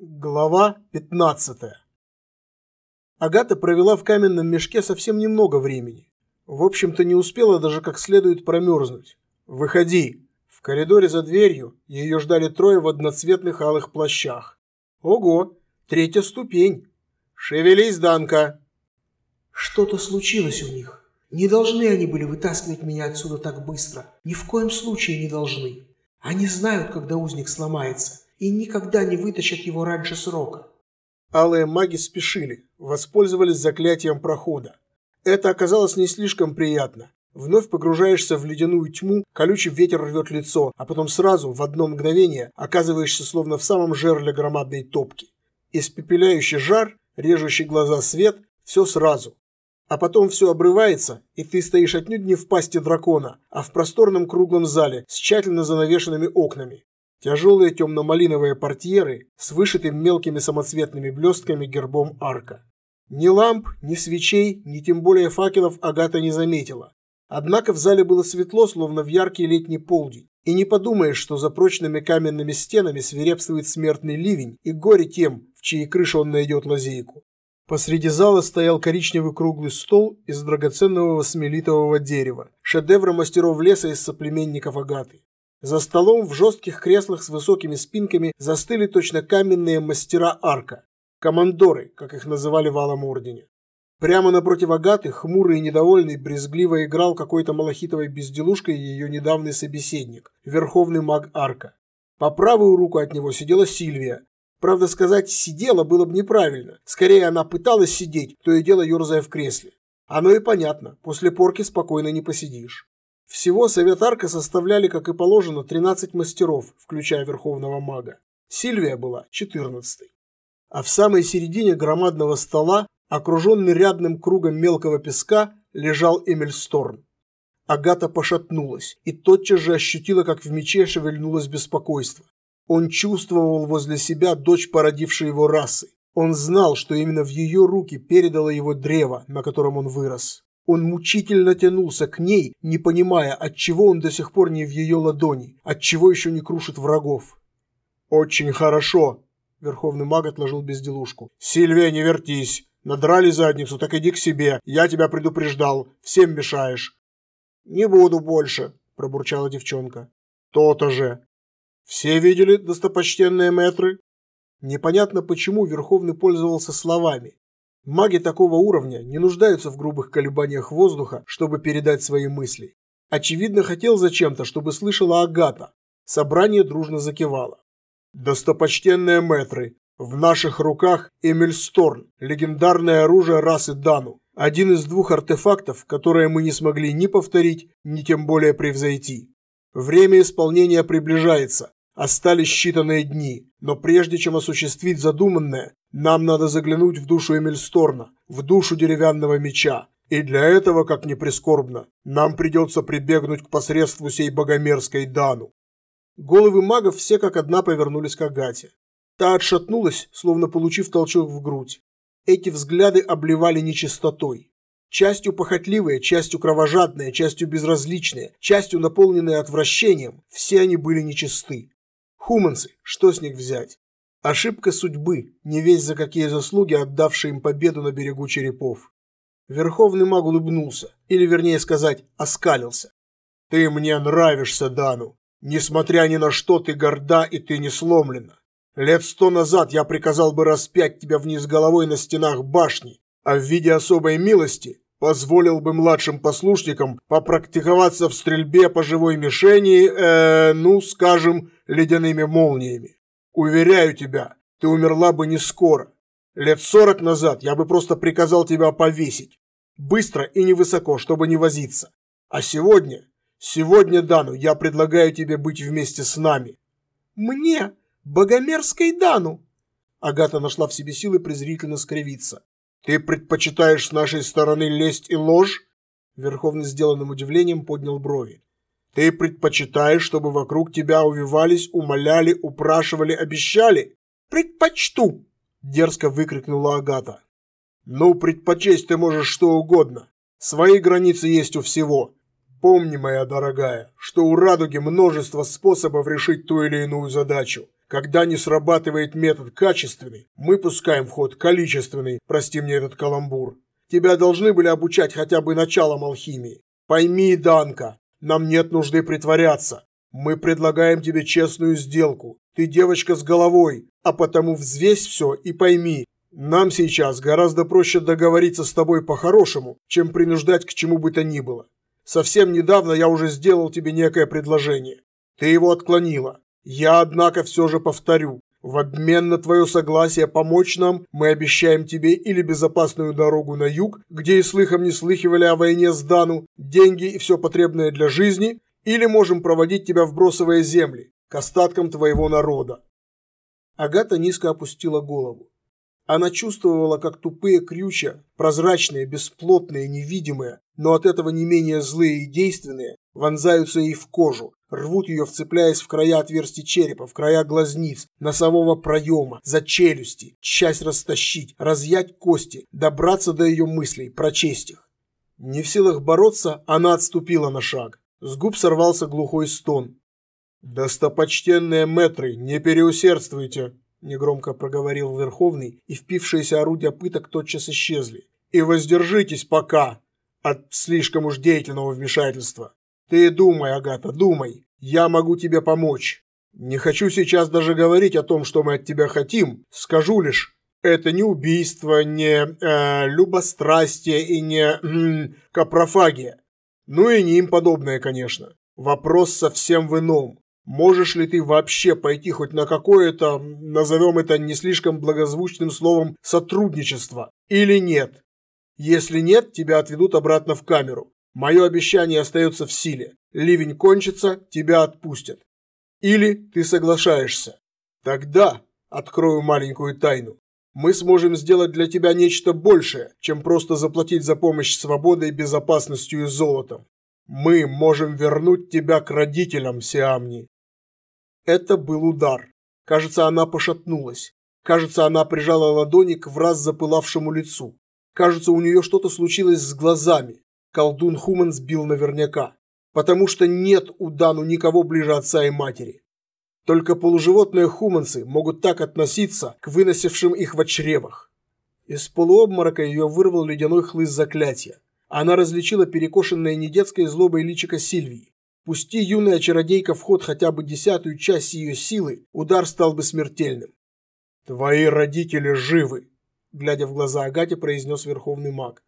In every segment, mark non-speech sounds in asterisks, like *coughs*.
Глава 15. Агата провела в каменном мешке совсем немного времени. В общем-то, не успела даже как следует промерзнуть. «Выходи!» В коридоре за дверью ее ждали трое в одноцветных алых плащах. «Ого! Третья ступень! Шевелись, Данка!» Что-то случилось у них. Не должны они были вытаскивать меня отсюда так быстро. Ни в коем случае не должны. Они знают, когда узник сломается и никогда не вытащат его раньше срока. Алые маги спешили, воспользовались заклятием прохода. Это оказалось не слишком приятно. Вновь погружаешься в ледяную тьму, колючий ветер рвет лицо, а потом сразу, в одно мгновение, оказываешься словно в самом жерле громадной топки. Испепеляющий жар, режущий глаза свет, все сразу. А потом все обрывается, и ты стоишь отнюдь не в пасти дракона, а в просторном круглом зале с тщательно занавешенными окнами. Тяжелые темно-малиновые портьеры с вышитым мелкими самоцветными блестками гербом арка. Ни ламп, ни свечей, ни тем более факелов Агата не заметила. Однако в зале было светло, словно в яркий летний полдень. И не подумаешь, что за прочными каменными стенами свирепствует смертный ливень и горе тем, в чьей крыше он найдет лазейку. Посреди зала стоял коричневый круглый стол из драгоценного восьмилитового дерева, шедевра мастеров леса из соплеменников Агаты. За столом в жестких креслах с высокими спинками застыли точно каменные мастера арка, командоры, как их называли в Алом Ордене. Прямо напротив Агаты, хмурый и недовольный, брезгливо играл какой-то малахитовой безделушкой ее недавний собеседник, верховный маг арка. По правую руку от него сидела Сильвия. Правда, сказать «сидела» было бы неправильно. Скорее, она пыталась сидеть, то и дело ерзая в кресле. Оно и понятно, после порки спокойно не посидишь. Всего совет Арка составляли, как и положено, 13 мастеров, включая верховного мага. Сильвия была 14 А в самой середине громадного стола, окруженный рядным кругом мелкого песка, лежал Эмиль Сторн. Агата пошатнулась и тотчас же ощутила, как в мече шевельнулось беспокойство. Он чувствовал возле себя дочь, породившей его расы. Он знал, что именно в ее руки передало его древо, на котором он вырос. Он мучительно тянулся к ней, не понимая, от чего он до сих пор не в ее ладони, от чего еще не крушит врагов. Очень хорошо, Верховный маг отложил безделушку. Сильвия, не вертись. Надрали задницу, так иди к себе. Я тебя предупреждал. Всем мешаешь. Не буду больше, пробурчала девчонка. То-то же. Все видели, достопочтенные мэтры? Непонятно, почему Верховный пользовался словами. Маги такого уровня не нуждаются в грубых колебаниях воздуха, чтобы передать свои мысли. Очевидно, хотел зачем-то, чтобы слышала Агата. Собрание дружно закивало. Достопочтенные мэтры, в наших руках Эмиль Сторн, легендарное оружие расы Дану. Один из двух артефактов, которые мы не смогли ни повторить, ни тем более превзойти. Время исполнения приближается. Остались считанные дни, но прежде чем осуществить задуманное, нам надо заглянуть в душу Эмильсторна, в душу деревянного меча. И для этого, как ни прискорбно, нам придется прибегнуть к посредству сей богомерзкой Дану. Головы магов все как одна повернулись к Агате. Та отшатнулась, словно получив толчок в грудь. Эти взгляды обливали нечистотой. Частью похотливые, частью кровожадные, частью безразличные, частью наполненные отвращением, все они были нечисты. Хуманцы, что с них взять? Ошибка судьбы, не весь за какие заслуги отдавшие им победу на берегу черепов. Верховный маг улыбнулся, или вернее сказать, оскалился. Ты мне нравишься, Дану. Несмотря ни на что, ты горда и ты не сломлена. Лет сто назад я приказал бы распять тебя вниз головой на стенах башни, а в виде особой милости позволил бы младшим послушникам попрактиковаться в стрельбе по живой мишени, э, ну, скажем, ледяными молниями. Уверяю тебя, ты умерла бы не скоро. Лет сорок назад я бы просто приказал тебя повесить. Быстро и невысоко, чтобы не возиться. А сегодня, сегодня, Дану, я предлагаю тебе быть вместе с нами. Мне, богомерзкой Дану. Агата нашла в себе силы презрительно скривиться. Ты предпочитаешь с нашей стороны лесть и ложь? Верховный сделанным удивлением поднял брови. Ты предпочитаешь, чтобы вокруг тебя увивались, умоляли, упрашивали, обещали? Предпочту, дерзко выкрикнула Агата. Ну, предпочесть ты можешь что угодно. Свои границы есть у всего. Помни, моя дорогая, что у радуги множество способов решить ту или иную задачу. Когда не срабатывает метод качественный, мы пускаем в ход количественный, прости мне этот каламбур. Тебя должны были обучать хотя бы началом алхимии. Пойми, Данка, нам нет нужды притворяться. Мы предлагаем тебе честную сделку. Ты девочка с головой, а потому взвесь все и пойми, нам сейчас гораздо проще договориться с тобой по-хорошему, чем принуждать к чему бы то ни было. Совсем недавно я уже сделал тебе некое предложение. Ты его отклонила. Я, однако, все же повторю. В обмен на твое согласие помочь нам, мы обещаем тебе или безопасную дорогу на юг, где и слыхом не слыхивали о войне с Дану, деньги и все потребное для жизни, или можем проводить тебя в бросовые земли, к остаткам твоего народа. Агата низко опустила голову. Она чувствовала, как тупые крючья, прозрачные, бесплотные, невидимые, но от этого не менее злые и действенные, вонзаются ей в кожу, рвут ее, вцепляясь в края отверстий черепа, в края глазниц, носового проема, за челюсти, часть растащить, разъять кости, добраться до ее мыслей, прочесть их. Не в силах бороться, она отступила на шаг. С губ сорвался глухой стон. «Достопочтенные метры, не переусердствуйте!» негромко проговорил Верховный, и впившиеся орудия пыток тотчас исчезли. И воздержитесь пока от слишком уж деятельного вмешательства. Ты думай, Агата, думай. Я могу тебе помочь. Не хочу сейчас даже говорить о том, что мы от тебя хотим. Скажу лишь, это не убийство, не э, любострастие и не э, капрофагия. Ну и не им подобное, конечно. Вопрос совсем в ином. Можешь ли ты вообще пойти хоть на какое-то, назовем это не слишком благозвучным словом, сотрудничество? Или нет? Если нет, тебя отведут обратно в камеру. Мое обещание остается в силе. Ливень кончится, тебя отпустят. Или ты соглашаешься. Тогда, открою маленькую тайну, мы сможем сделать для тебя нечто большее, чем просто заплатить за помощь свободой, безопасностью и золотом. Мы можем вернуть тебя к родителям, Сиамни. Это был удар. Кажется, она пошатнулась. Кажется, она прижала ладони к враз запылавшему лицу. Кажется, у нее что-то случилось с глазами. Колдун Хуман сбил наверняка. Потому что нет у Дану никого ближе отца и матери. Только полуживотные хуманцы могут так относиться к выносившим их в чревах. Из полуобморока ее вырвал ледяной хлыст заклятия. Она различила перекошенное недетской злобой личико Сильвии. Пусти юная чародейка в ход хотя бы десятую часть ее силы, удар стал бы смертельным. Твои родители живы, глядя в глаза Агате, произнес верховный маг.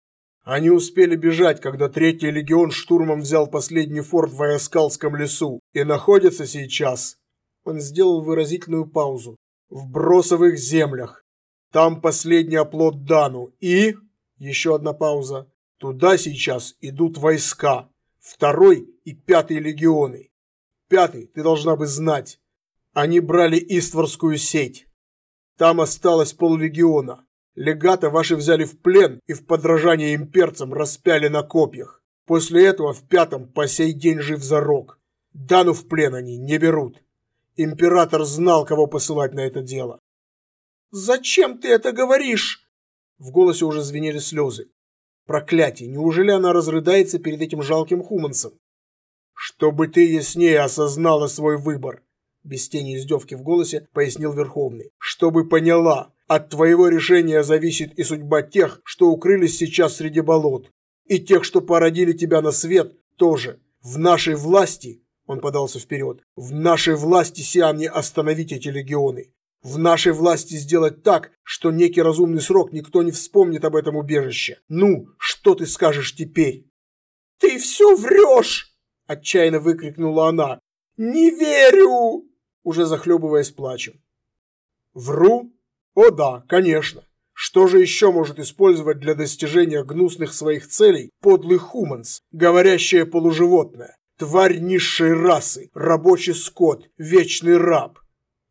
Они успели бежать, когда третий легион штурмом взял последний форт в Аяскалском лесу и находятся сейчас. Он сделал выразительную паузу. В бросовых землях. Там последний оплот Дану и еще одна пауза. Туда сейчас идут войска. Второй и пятый легионы. Пятый, ты должна бы знать. Они брали Истварскую сеть. Там осталось поллегиона. Легата ваши взяли в плен и в подражание имперцам распяли на копьях. После этого в пятом по сей день жив зарок. Дану в плен они не берут. Император знал, кого посылать на это дело. «Зачем ты это говоришь?» В голосе уже звенели слезы. Проклятие, неужели она разрыдается перед этим жалким хуманцем? Чтобы ты яснее осознала свой выбор, без тени издевки в голосе пояснил Верховный. Чтобы поняла, от твоего решения зависит и судьба тех, что укрылись сейчас среди болот, и тех, что породили тебя на свет, тоже. В нашей власти, он подался вперед, в нашей власти Сиамни остановить эти легионы. В нашей власти сделать так, что некий разумный срок никто не вспомнит об этом убежище. Ну, что ты скажешь теперь? Ты все врешь! Отчаянно выкрикнула она. Не верю! Уже захлебываясь плачем. Вру? О да, конечно. Что же еще может использовать для достижения гнусных своих целей подлый хуманс, говорящее полуживотное? Тварь низшей расы, рабочий скот, вечный раб.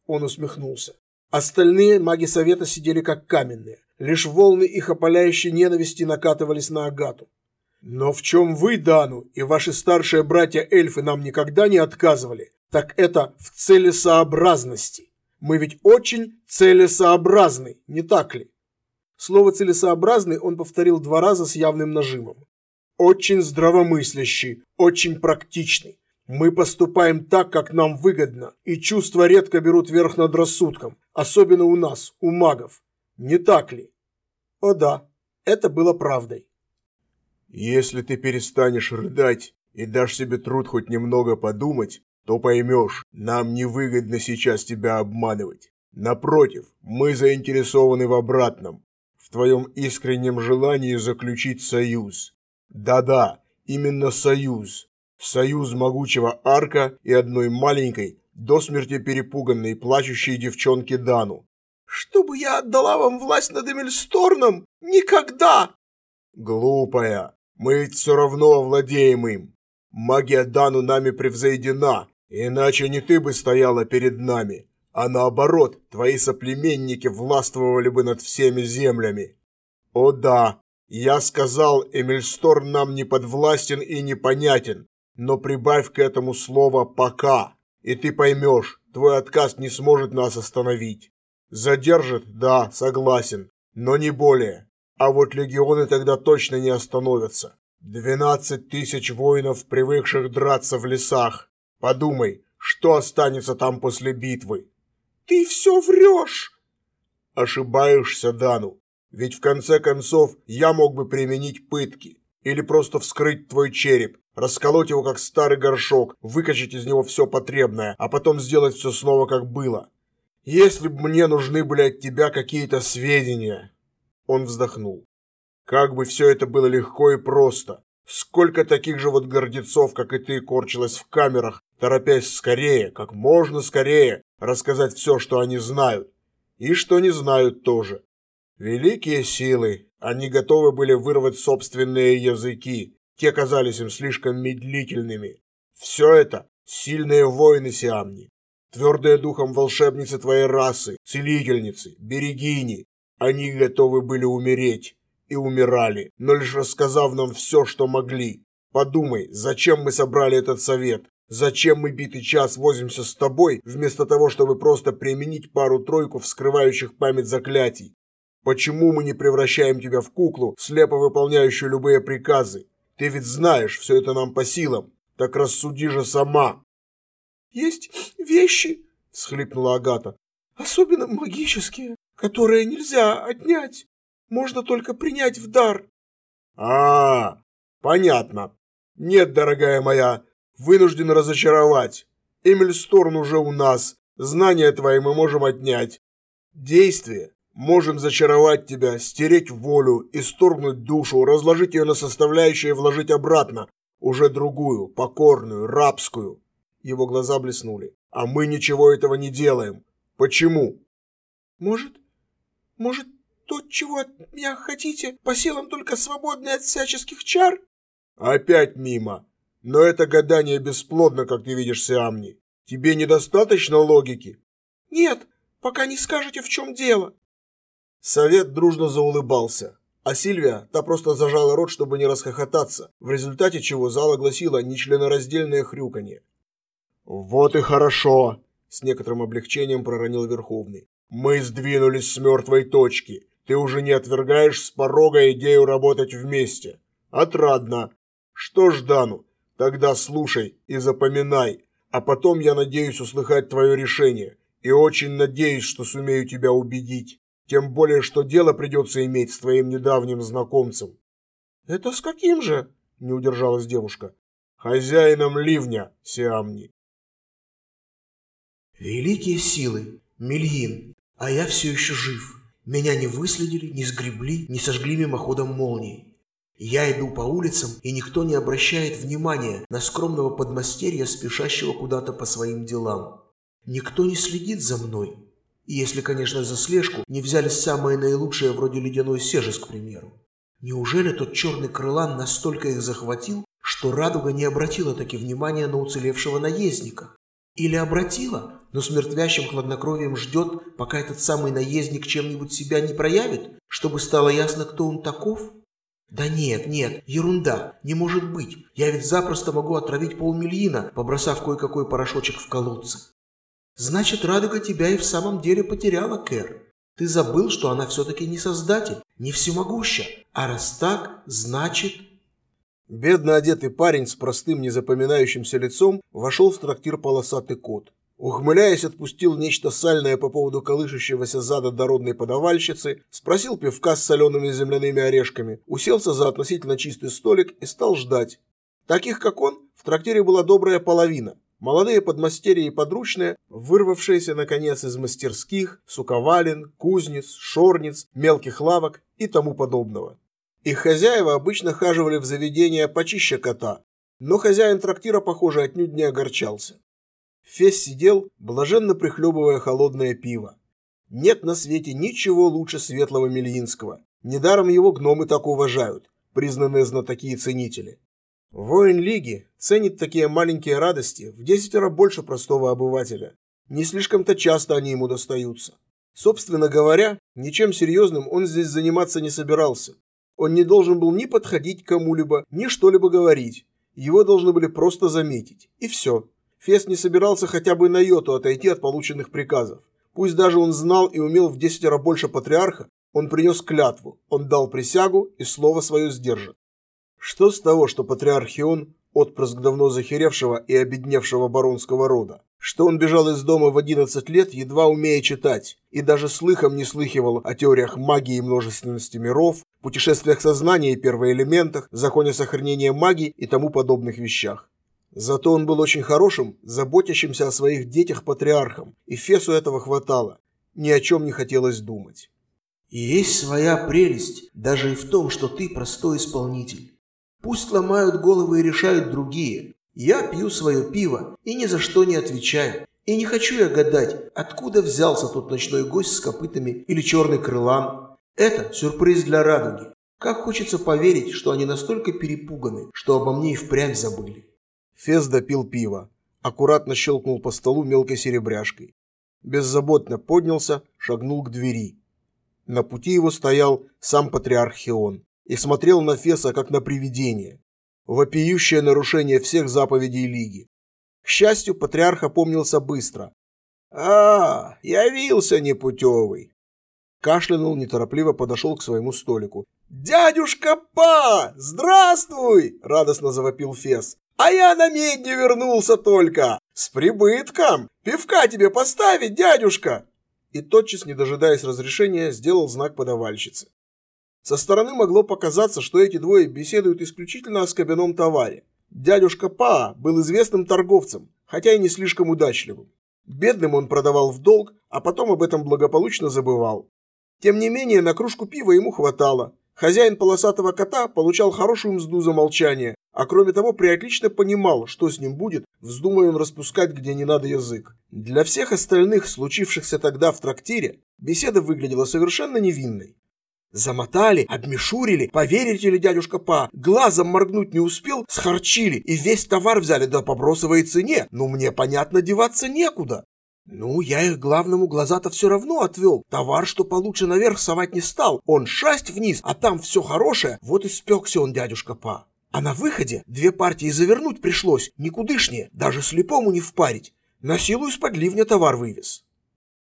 Он усмехнулся. Остальные маги Совета сидели как каменные. Лишь волны их опаляющей ненависти накатывались на Агату. Но в чем вы, Дану, и ваши старшие братья-эльфы нам никогда не отказывали, так это в целесообразности. Мы ведь очень целесообразны, не так ли? Слово «целесообразный» он повторил два раза с явным нажимом. Очень здравомыслящий, очень практичный. Мы поступаем так, как нам выгодно, и чувства редко берут верх над рассудком, особенно у нас, у магов. Не так ли? О да, это было правдой. Если ты перестанешь рыдать и дашь себе труд хоть немного подумать, то поймешь, нам невыгодно сейчас тебя обманывать. Напротив, мы заинтересованы в обратном, в твоем искреннем желании заключить союз. Да-да, именно союз, Союз могучего Арка и одной маленькой, до смерти перепуганной плачущей девчонки Дану. «Чтобы я отдала вам власть над Эмильсторном? Никогда!» «Глупая, мы ведь все равно овладеем им. Магия Дану нами превзойдена, иначе не ты бы стояла перед нами, а наоборот, твои соплеменники властвовали бы над всеми землями. О да, я сказал, Эмильсторн нам не подвластен и непонятен, но прибавь к этому слово «пока», и ты поймешь, твой отказ не сможет нас остановить. Задержит, да, согласен, но не более. А вот легионы тогда точно не остановятся. Двенадцать тысяч воинов, привыкших драться в лесах. Подумай, что останется там после битвы? Ты все врешь! Ошибаешься, Дану. Ведь в конце концов я мог бы применить пытки. Или просто вскрыть твой череп, расколоть его как старый горшок, выкачать из него все потребное, а потом сделать все снова как было. Если бы мне нужны были от тебя какие-то сведения. Он вздохнул. Как бы все это было легко и просто. Сколько таких же вот гордецов, как и ты, корчилось в камерах, торопясь скорее, как можно скорее, рассказать все, что они знают. И что не знают тоже. Великие силы, они готовы были вырвать собственные языки, те казались им слишком медлительными. Все это сильные воины Сиамни, твердые духом волшебницы твоей расы, целительницы, берегини. Они готовы были умереть и умирали, но лишь рассказав нам все, что могли. Подумай, зачем мы собрали этот совет? Зачем мы битый час возимся с тобой, вместо того, чтобы просто применить пару-тройку вскрывающих память заклятий? Почему мы не превращаем тебя в куклу, слепо выполняющую любые приказы? Ты ведь знаешь, все это нам по силам. Так рассуди же сама. Есть вещи, схлипнула Агата, особенно магические, которые нельзя отнять. Можно только принять в дар. А, -а, -а понятно. Нет, дорогая моя, вынужден разочаровать. Эмиль Сторн уже у нас. Знания твои мы можем отнять. Действие Можем зачаровать тебя, стереть волю, исторгнуть душу, разложить ее на составляющие и вложить обратно, уже другую, покорную, рабскую. Его глаза блеснули. А мы ничего этого не делаем. Почему? Может, может, то, чего от меня хотите, по силам только свободны от всяческих чар? Опять мимо. Но это гадание бесплодно, как ты видишь, Сиамни. Тебе недостаточно логики? Нет, пока не скажете, в чем дело. Совет дружно заулыбался, а Сильвия, та просто зажала рот, чтобы не расхохотаться, в результате чего зал огласила нечленораздельное хрюканье. «Вот и хорошо!» – с некоторым облегчением проронил Верховный. «Мы сдвинулись с мертвой точки. Ты уже не отвергаешь с порога идею работать вместе. Отрадно. Что ж, Дану, тогда слушай и запоминай, а потом я надеюсь услыхать твое решение, и очень надеюсь, что сумею тебя убедить. Тем более, что дело придется иметь с твоим недавним знакомцем. Это с каким же? Не удержалась девушка. Хозяином ливня, Сиамни. Великие силы, Мельин, а я все еще жив. Меня не выследили, не сгребли, не сожгли мимоходом молнии. Я иду по улицам, и никто не обращает внимания на скромного подмастерья, спешащего куда-то по своим делам. Никто не следит за мной, если, конечно, за слежку не взяли самые наилучшие, вроде ледяной сежес, к примеру. Неужели тот черный крылан настолько их захватил, что радуга не обратила таки внимания на уцелевшего наездника? Или обратила, но с мертвящим хладнокровием ждет, пока этот самый наездник чем-нибудь себя не проявит, чтобы стало ясно, кто он таков? Да нет, нет, ерунда, не может быть. Я ведь запросто могу отравить полмиллина, побросав кое-какой порошочек в колодце. Значит, радуга тебя и в самом деле потеряла, Кэр. Ты забыл, что она все-таки не создатель, не всемогуща. А раз так, значит... Бедно одетый парень с простым незапоминающимся лицом вошел в трактир полосатый кот. Ухмыляясь, отпустил нечто сальное по поводу колышущегося зада дородной подавальщицы, спросил пивка с солеными земляными орешками, уселся за относительно чистый столик и стал ждать. Таких, как он, в трактире была добрая половина. Молодые подмастерья и подручные, вырвавшиеся, наконец, из мастерских, суковален, кузнец, шорниц, мелких лавок и тому подобного. Их хозяева обычно хаживали в заведения почище кота, но хозяин трактира, похоже, отнюдь не огорчался. Фес сидел, блаженно прихлебывая холодное пиво. Нет на свете ничего лучше светлого Мельинского. Недаром его гномы так уважают, признанные знатоки и ценители. Воин Лиги ценит такие маленькие радости в десятеро больше простого обывателя. Не слишком-то часто они ему достаются. Собственно говоря, ничем серьезным он здесь заниматься не собирался. Он не должен был ни подходить к кому-либо, ни что-либо говорить. Его должны были просто заметить. И все. Фес не собирался хотя бы на йоту отойти от полученных приказов. Пусть даже он знал и умел в десятеро больше патриарха, он принес клятву, он дал присягу и слово свое сдержит. Что с того, что патриархион – отпрыск давно захеревшего и обедневшего баронского рода? Что он бежал из дома в 11 лет, едва умея читать, и даже слыхом не слыхивал о теориях магии и множественности миров, путешествиях сознания и первоэлементах, законе сохранения магии и тому подобных вещах. Зато он был очень хорошим, заботящимся о своих детях патриархом, и Фесу этого хватало. Ни о чем не хотелось думать. И есть своя прелесть даже и в том, что ты простой исполнитель. Пусть ломают головы и решают другие. Я пью свое пиво и ни за что не отвечаю. И не хочу я гадать, откуда взялся тот ночной гость с копытами или черный крылан. Это сюрприз для радуги. Как хочется поверить, что они настолько перепуганы, что обо мне и впрямь забыли. Фес допил пиво. Аккуратно щелкнул по столу мелкой серебряшкой. Беззаботно поднялся, шагнул к двери. На пути его стоял сам патриарх Хион и смотрел на Феса как на привидение. Вопиющее нарушение всех заповедей Лиги. К счастью, патриарх опомнился быстро. «А, явился непутевый!» Кашлянул, неторопливо подошел к своему столику. «Дядюшка Па! Здравствуй!» – радостно завопил Фес. «А я на медне вернулся только! С прибытком! Пивка тебе поставить, дядюшка!» И тотчас, не дожидаясь разрешения, сделал знак подавальщице. Со стороны могло показаться, что эти двое беседуют исключительно о скобяном товаре. Дядюшка Па был известным торговцем, хотя и не слишком удачливым. Бедным он продавал в долг, а потом об этом благополучно забывал. Тем не менее, на кружку пива ему хватало. Хозяин полосатого кота получал хорошую мзду за молчание, а кроме того приотлично понимал, что с ним будет, вздумая он распускать где не надо язык. Для всех остальных, случившихся тогда в трактире, беседа выглядела совершенно невинной. Замотали, обмешурили, поверите ли, дядюшка Па, глазом моргнуть не успел, схарчили и весь товар взяли да по бросовой цене. Ну, мне, понятно, деваться некуда. Ну, я их главному глаза-то все равно отвел. Товар, что получше наверх совать не стал. Он шасть вниз, а там все хорошее. Вот и спекся он, дядюшка Па. А на выходе две партии завернуть пришлось, никудышнее, даже слепому не впарить. На силу из-под ливня товар вывез.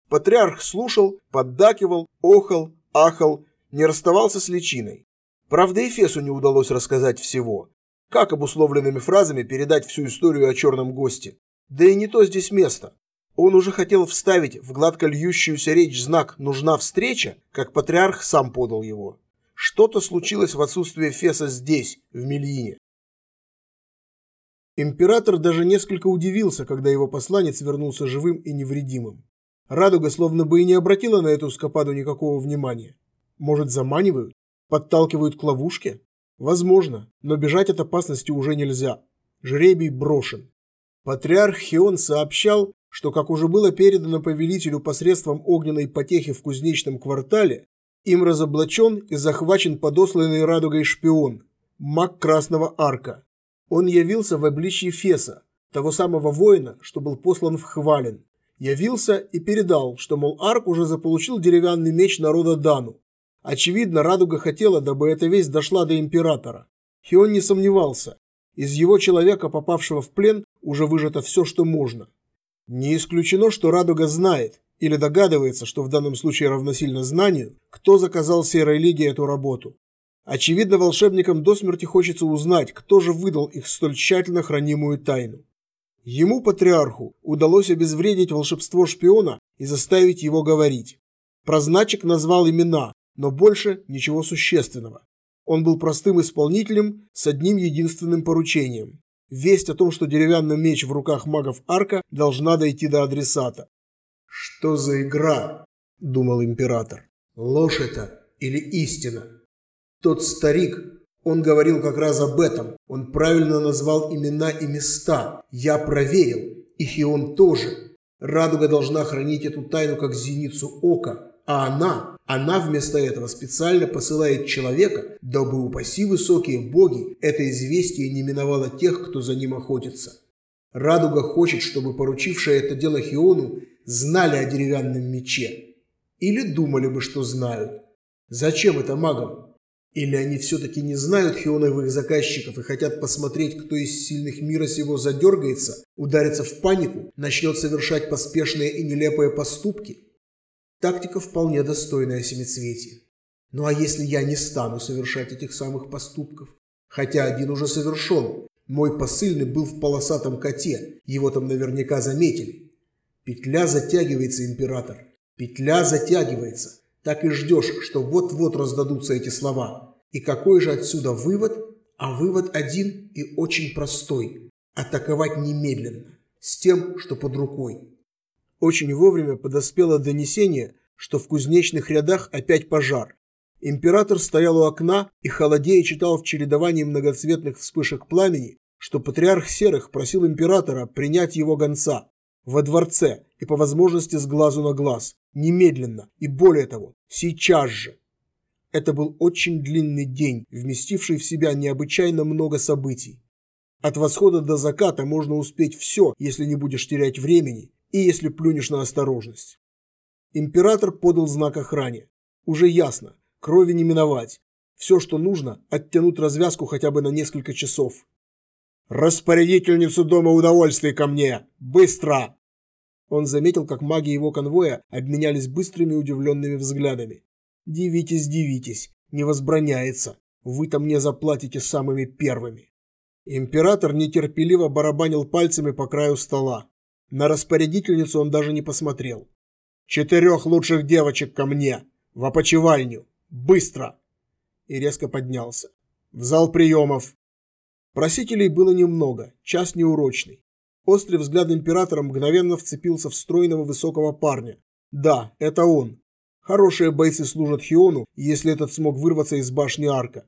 Патриарх слушал, поддакивал, охал, ахал не расставался с личиной. Правда, Эфесу не удалось рассказать всего. Как обусловленными фразами передать всю историю о черном госте? Да и не то здесь место. Он уже хотел вставить в гладко льющуюся речь знак «нужна встреча», как патриарх сам подал его. Что-то случилось в отсутствие Феса здесь, в Мельине. Император даже несколько удивился, когда его посланец вернулся живым и невредимым. Радуга словно бы и не обратила на эту скопаду никакого внимания. Может, заманивают? Подталкивают к ловушке? Возможно, но бежать от опасности уже нельзя. Жребий брошен. Патриарх Хион сообщал, что, как уже было передано повелителю посредством огненной потехи в кузнечном квартале, им разоблачен и захвачен подосланный радугой шпион, маг Красного Арка. Он явился в обличье Феса, того самого воина, что был послан в Хвален. Явился и передал, что, мол, Арк уже заполучил деревянный меч народа Дану, Очевидно, Радуга хотела, дабы эта весть дошла до императора. Хион не сомневался. Из его человека, попавшего в плен, уже выжато все, что можно. Не исключено, что Радуга знает или догадывается, что в данном случае равносильно знанию, кто заказал Серой Лиге эту работу. Очевидно, волшебникам до смерти хочется узнать, кто же выдал их столь тщательно хранимую тайну. Ему, патриарху, удалось обезвредить волшебство шпиона и заставить его говорить. Прозначик назвал имена, но больше ничего существенного. Он был простым исполнителем с одним единственным поручением. Весть о том, что деревянный меч в руках магов Арка должна дойти до адресата. «Что за игра?» – думал император. «Ложь это или истина?» Тот старик, он говорил как раз об этом. Он правильно назвал имена и места. Я проверил. Их и он тоже. Радуга должна хранить эту тайну как зеницу ока. А она, она вместо этого специально посылает человека, дабы упаси высокие боги, это известие не миновало тех, кто за ним охотится. Радуга хочет, чтобы поручившие это дело Хиону знали о деревянном мече. Или думали бы, что знают. Зачем это магам? Или они все-таки не знают хионовых заказчиков и хотят посмотреть, кто из сильных мира сего задергается, ударится в панику, начнет совершать поспешные и нелепые поступки? Тактика вполне достойная семицветия. Ну а если я не стану совершать этих самых поступков? Хотя один уже совершен. Мой посыльный был в полосатом коте, его там наверняка заметили. Петля затягивается, император. Петля затягивается так и ждешь, что вот-вот раздадутся эти слова. И какой же отсюда вывод? А вывод один и очень простой. Атаковать немедленно, с тем, что под рукой. Очень вовремя подоспело донесение, что в кузнечных рядах опять пожар. Император стоял у окна и холодея читал в чередовании многоцветных вспышек пламени, что патриарх Серых просил императора принять его гонца во дворце и по возможности с глазу на глаз, Немедленно и более того, сейчас же. Это был очень длинный день, вместивший в себя необычайно много событий. От восхода до заката можно успеть все, если не будешь терять времени и если плюнешь на осторожность. Император подал знак охране. Уже ясно, крови не миновать. Все, что нужно, оттянуть развязку хотя бы на несколько часов. «Распорядительницу Дома удовольствий ко мне! Быстро!» Он заметил, как маги его конвоя обменялись быстрыми удивленными взглядами. «Дивитесь, дивитесь, не возбраняется. Вы-то мне заплатите самыми первыми». Император нетерпеливо барабанил пальцами по краю стола. На распорядительницу он даже не посмотрел. «Четырех лучших девочек ко мне! В опочивальню! Быстро!» И резко поднялся. «В зал приемов!» Просителей было немного, час неурочный. Острый взгляд императора мгновенно вцепился в стройного высокого парня. Да, это он. Хорошие бойцы служат Хиону, если этот смог вырваться из башни арка.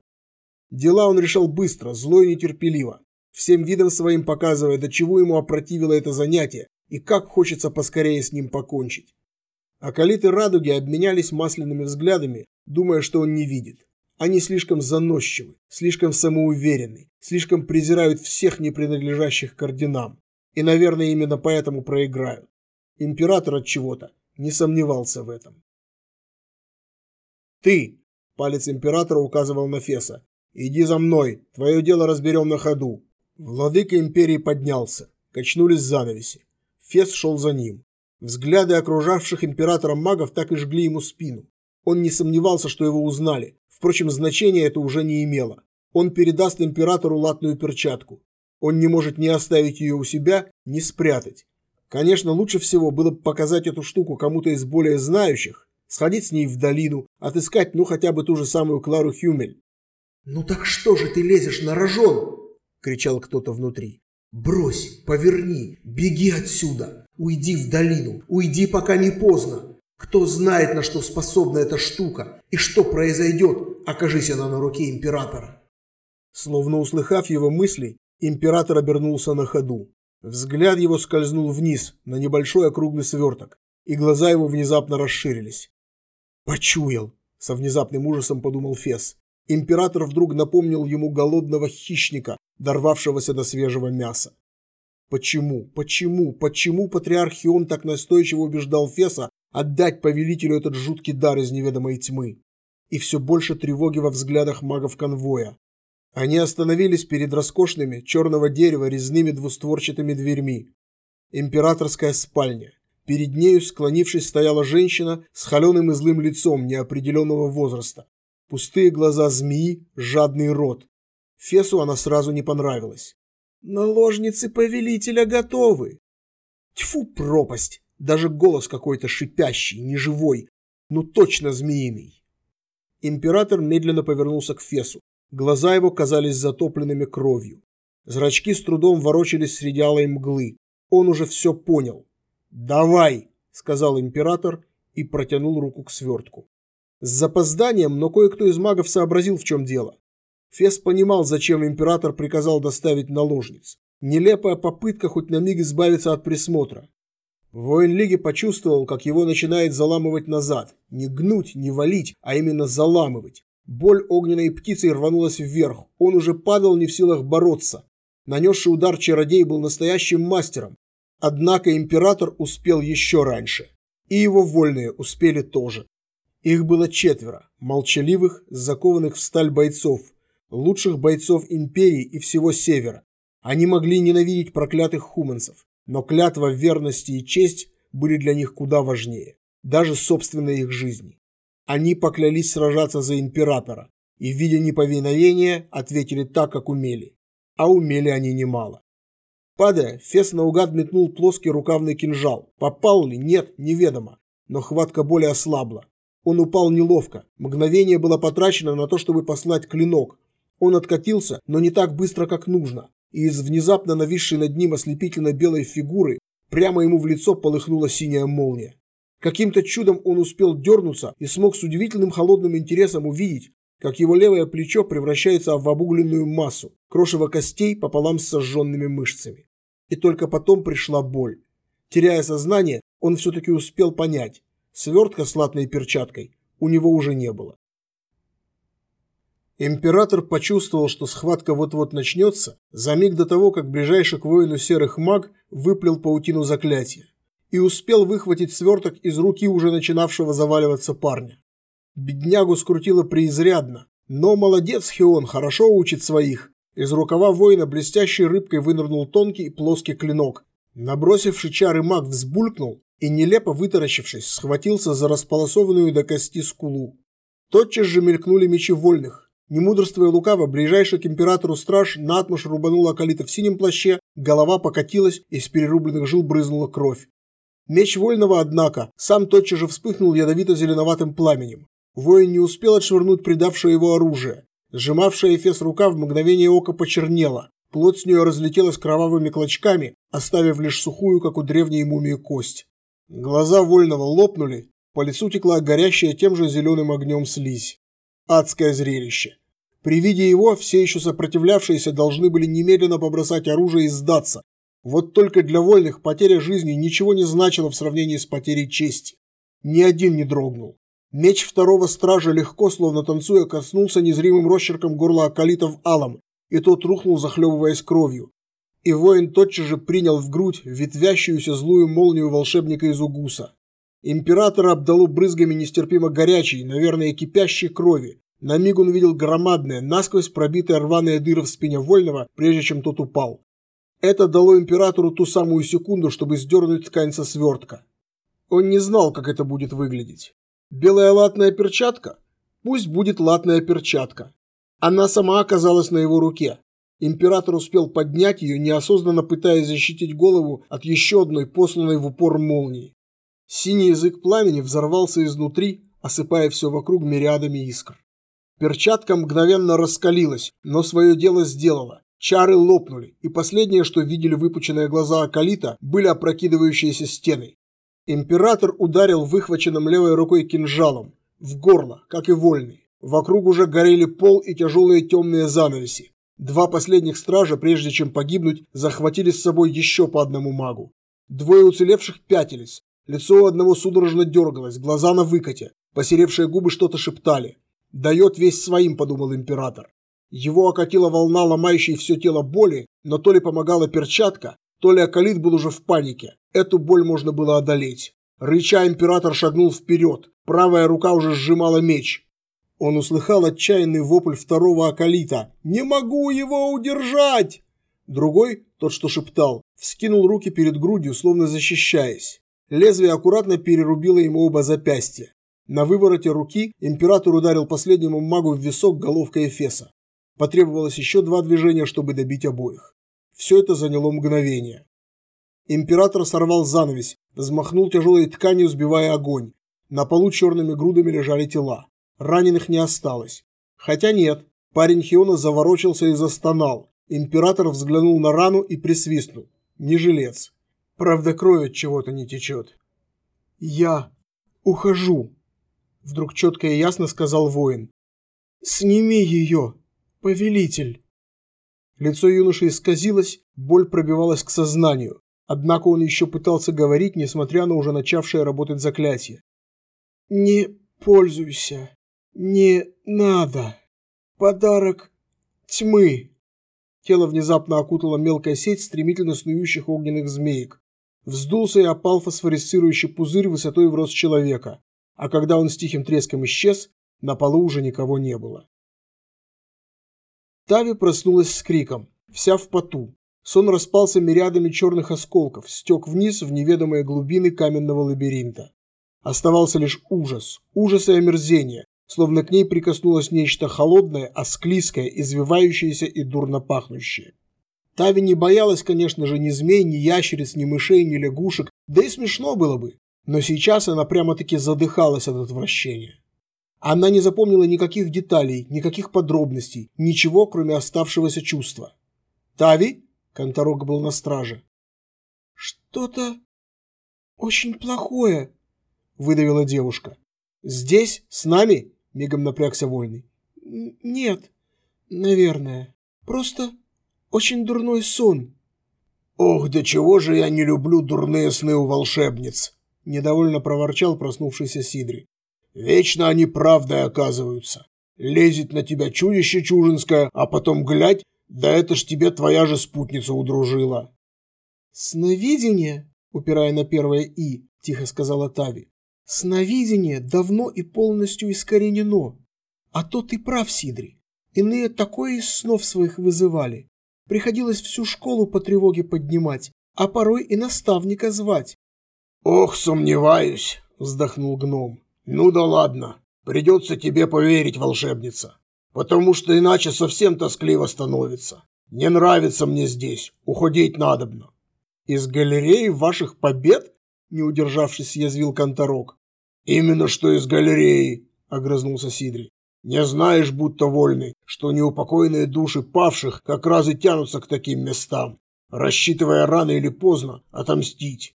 Дела он решал быстро, зло и нетерпеливо, всем видом своим показывая, до чего ему опротивило это занятие и как хочется поскорее с ним покончить. Акалиты радуги обменялись масляными взглядами, думая, что он не видит. Они слишком заносчивы, слишком самоуверенны, слишком презирают всех не принадлежащих к орденам. И, наверное, именно поэтому проиграют. Император от чего-то не сомневался в этом. «Ты!» – палец императора указывал на Феса. «Иди за мной, твое дело разберем на ходу». Владыка империи поднялся. Качнулись занавеси. Фес шел за ним. Взгляды окружавших императора магов так и жгли ему спину. Он не сомневался, что его узнали. Впрочем, значения это уже не имело. Он передаст императору латную перчатку. Он не может ни оставить ее у себя, ни спрятать. Конечно, лучше всего было бы показать эту штуку кому-то из более знающих, сходить с ней в долину, отыскать ну хотя бы ту же самую Клару Хюмель. «Ну так что же ты лезешь на рожон?» – кричал кто-то внутри. «Брось, поверни, беги отсюда, уйди в долину, уйди, пока не поздно. Кто знает, на что способна эта штука и что произойдет, окажись она на руке императора». Словно услыхав его мысли, Император обернулся на ходу. Взгляд его скользнул вниз, на небольшой округлый сверток, и глаза его внезапно расширились. «Почуял!» – со внезапным ужасом подумал Фес. Император вдруг напомнил ему голодного хищника, дорвавшегося до свежего мяса. Почему, почему, почему патриарх Хион так настойчиво убеждал Феса отдать повелителю этот жуткий дар из неведомой тьмы? И все больше тревоги во взглядах магов конвоя. Они остановились перед роскошными черного дерева резными двустворчатыми дверьми. Императорская спальня. Перед нею, склонившись, стояла женщина с холеным и злым лицом неопределенного возраста. Пустые глаза змеи, жадный рот. Фесу она сразу не понравилась. «Наложницы повелителя готовы!» Тьфу, пропасть! Даже голос какой-то шипящий, неживой, ну точно змеиный. Император медленно повернулся к Фесу. Глаза его казались затопленными кровью. Зрачки с трудом ворочались среди алой мглы. Он уже все понял. «Давай!» – сказал император и протянул руку к свертку. С запозданием, но кое-кто из магов сообразил, в чем дело. Фес понимал, зачем император приказал доставить наложниц. Нелепая попытка хоть на миг избавиться от присмотра. Воин Лиги почувствовал, как его начинает заламывать назад. Не гнуть, не валить, а именно заламывать. Боль огненной птицей рванулась вверх. Он уже падал не в силах бороться. Нанесший удар чародей был настоящим мастером. Однако император успел еще раньше. И его вольные успели тоже. Их было четверо, молчаливых, закованных в сталь бойцов, лучших бойцов империи и всего Севера. Они могли ненавидеть проклятых хуманцев, но клятва верности и честь были для них куда важнее, даже собственной их жизни. Они поклялись сражаться за императора и, видя неповиновение, ответили так, как умели а умели они немало. Падая, Фес наугад метнул плоский рукавный кинжал. Попал ли? Нет, неведомо. Но хватка боли ослабла. Он упал неловко. Мгновение было потрачено на то, чтобы послать клинок. Он откатился, но не так быстро, как нужно. И из внезапно нависшей над ним ослепительно белой фигуры прямо ему в лицо полыхнула синяя молния. Каким-то чудом он успел дернуться и смог с удивительным холодным интересом увидеть, как его левое плечо превращается в обугленную массу, крошево костей пополам с сожженными мышцами. И только потом пришла боль. Теряя сознание, он все-таки успел понять, свертка с латной перчаткой у него уже не было. Император почувствовал, что схватка вот-вот начнется, за миг до того, как ближайший к воину серых маг выплел паутину заклятия, и успел выхватить сверток из руки уже начинавшего заваливаться парня. Беднягу скрутило преизрядно. Но молодец Хион, хорошо учит своих. Из рукава воина блестящей рыбкой вынырнул тонкий и плоский клинок. Набросивший чары маг взбулькнул и, нелепо вытаращившись, схватился за располосованную до кости скулу. Тотчас же мелькнули мечи вольных. Не мудрствуя лукаво, ближайший к императору страж наотмашь рубанул Акалита в синем плаще, голова покатилась, из перерубленных жил брызнула кровь. Меч вольного, однако, сам тотчас же вспыхнул ядовито-зеленоватым пламенем. Воин не успел отшвырнуть предавшее его оружие. Сжимавшая Эфес рука в мгновение ока почернела. Плоть с нее разлетелась кровавыми клочками, оставив лишь сухую, как у древней мумии, кость. Глаза Вольного лопнули, по лицу текла горящая тем же зеленым огнем слизь. Адское зрелище. При виде его все еще сопротивлявшиеся должны были немедленно побросать оружие и сдаться. Вот только для вольных потеря жизни ничего не значила в сравнении с потерей чести. Ни один не дрогнул. Меч второго стража легко, словно танцуя, коснулся незримым росчерком горла Акалита в алом, и тот рухнул, захлебываясь кровью. И воин тотчас же принял в грудь ветвящуюся злую молнию волшебника из Угуса. Императора обдало брызгами нестерпимо горячей, наверное, кипящей крови. На миг он видел громадное, насквозь пробитое рваные дыры в спине Вольного, прежде чем тот упал. Это дало императору ту самую секунду, чтобы сдернуть ткань со свертка. Он не знал, как это будет выглядеть. Белая латная перчатка? Пусть будет латная перчатка. Она сама оказалась на его руке. Император успел поднять ее, неосознанно пытаясь защитить голову от еще одной посланной в упор молнии. Синий язык пламени взорвался изнутри, осыпая все вокруг мириадами искр. Перчатка мгновенно раскалилась, но свое дело сделала. Чары лопнули, и последнее, что видели выпученные глаза Акалита, были опрокидывающиеся стены. Император ударил выхваченным левой рукой кинжалом в горло, как и вольный. Вокруг уже горели пол и тяжелые темные занавеси. Два последних стража, прежде чем погибнуть, захватили с собой еще по одному магу. Двое уцелевших пятились. Лицо у одного судорожно дергалось, глаза на выкате. Посеревшие губы что-то шептали. «Дает весь своим», – подумал император. Его окатила волна, ломающей все тело боли, но то ли помогала перчатка, то ли Акалит был уже в панике. Эту боль можно было одолеть. Рыча император шагнул вперед. Правая рука уже сжимала меч. Он услыхал отчаянный вопль второго Акалита. «Не могу его удержать!» Другой, тот, что шептал, вскинул руки перед грудью, словно защищаясь. Лезвие аккуратно перерубило ему оба запястья. На вывороте руки император ударил последнему магу в висок головкой Эфеса. Потребовалось еще два движения, чтобы добить обоих. Все это заняло мгновение. Император сорвал занавес, взмахнул тяжелой тканью, сбивая огонь. На полу черными грудами лежали тела. Раненых не осталось. Хотя нет, парень Хиона заворочился и застонал. Император взглянул на рану и присвистнул. Не жилец. Правда, кровь от чего-то не течет. «Я ухожу», — вдруг четко и ясно сказал воин. «Сними ее, повелитель». Лицо юноши исказилось, боль пробивалась к сознанию. Однако он еще пытался говорить, несмотря на уже начавшее работать заклятие. «Не пользуйся. Не надо. Подарок тьмы». Тело внезапно окутала мелкая сеть стремительно снующих огненных змеек. Вздулся и опал фосфорисцирующий пузырь высотой в рост человека, а когда он с тихим треском исчез, на полу уже никого не было. Тави проснулась с криком, вся в поту. Сон распался мириадами черных осколков, стек вниз в неведомые глубины каменного лабиринта. Оставался лишь ужас, ужас и омерзение, словно к ней прикоснулось нечто холодное, осклизкое, извивающееся и дурно пахнущее. Тави не боялась, конечно же, ни змей, ни ящериц, ни мышей, ни лягушек, да и смешно было бы. Но сейчас она прямо-таки задыхалась от отвращения. Она не запомнила никаких деталей, никаких подробностей, ничего, кроме оставшегося чувства. «Тави?» – Конторог был на страже. «Что-то очень плохое», – выдавила девушка. «Здесь? С нами?» Мигом напрягся Вольный. «Нет, наверное. Просто очень дурной сон». «Ох, до чего же я не люблю дурные сны у волшебниц!» Недовольно проворчал проснувшийся Сидри. «Вечно они правдой оказываются. Лезет на тебя чудище чужинское, а потом глядь, да это ж тебе твоя же спутница удружила». «Сновидение?» – упирая на первое «и», тихо сказала Тави. Сновидение давно и полностью искоренено. А то ты прав, Сидри. Иные такое из снов своих вызывали. Приходилось всю школу по тревоге поднимать, а порой и наставника звать. «Ох, сомневаюсь», — вздохнул гном. «Ну да ладно, придется тебе поверить, волшебница, потому что иначе совсем тоскливо становится. Не нравится мне здесь, уходить надобно». «Из галереи ваших побед?» — не удержавшись, язвил Конторок. «Именно что из галереи», — огрызнулся Сидри. «Не знаешь, будто вольный, что неупокоенные души павших как раз и тянутся к таким местам, рассчитывая рано или поздно отомстить».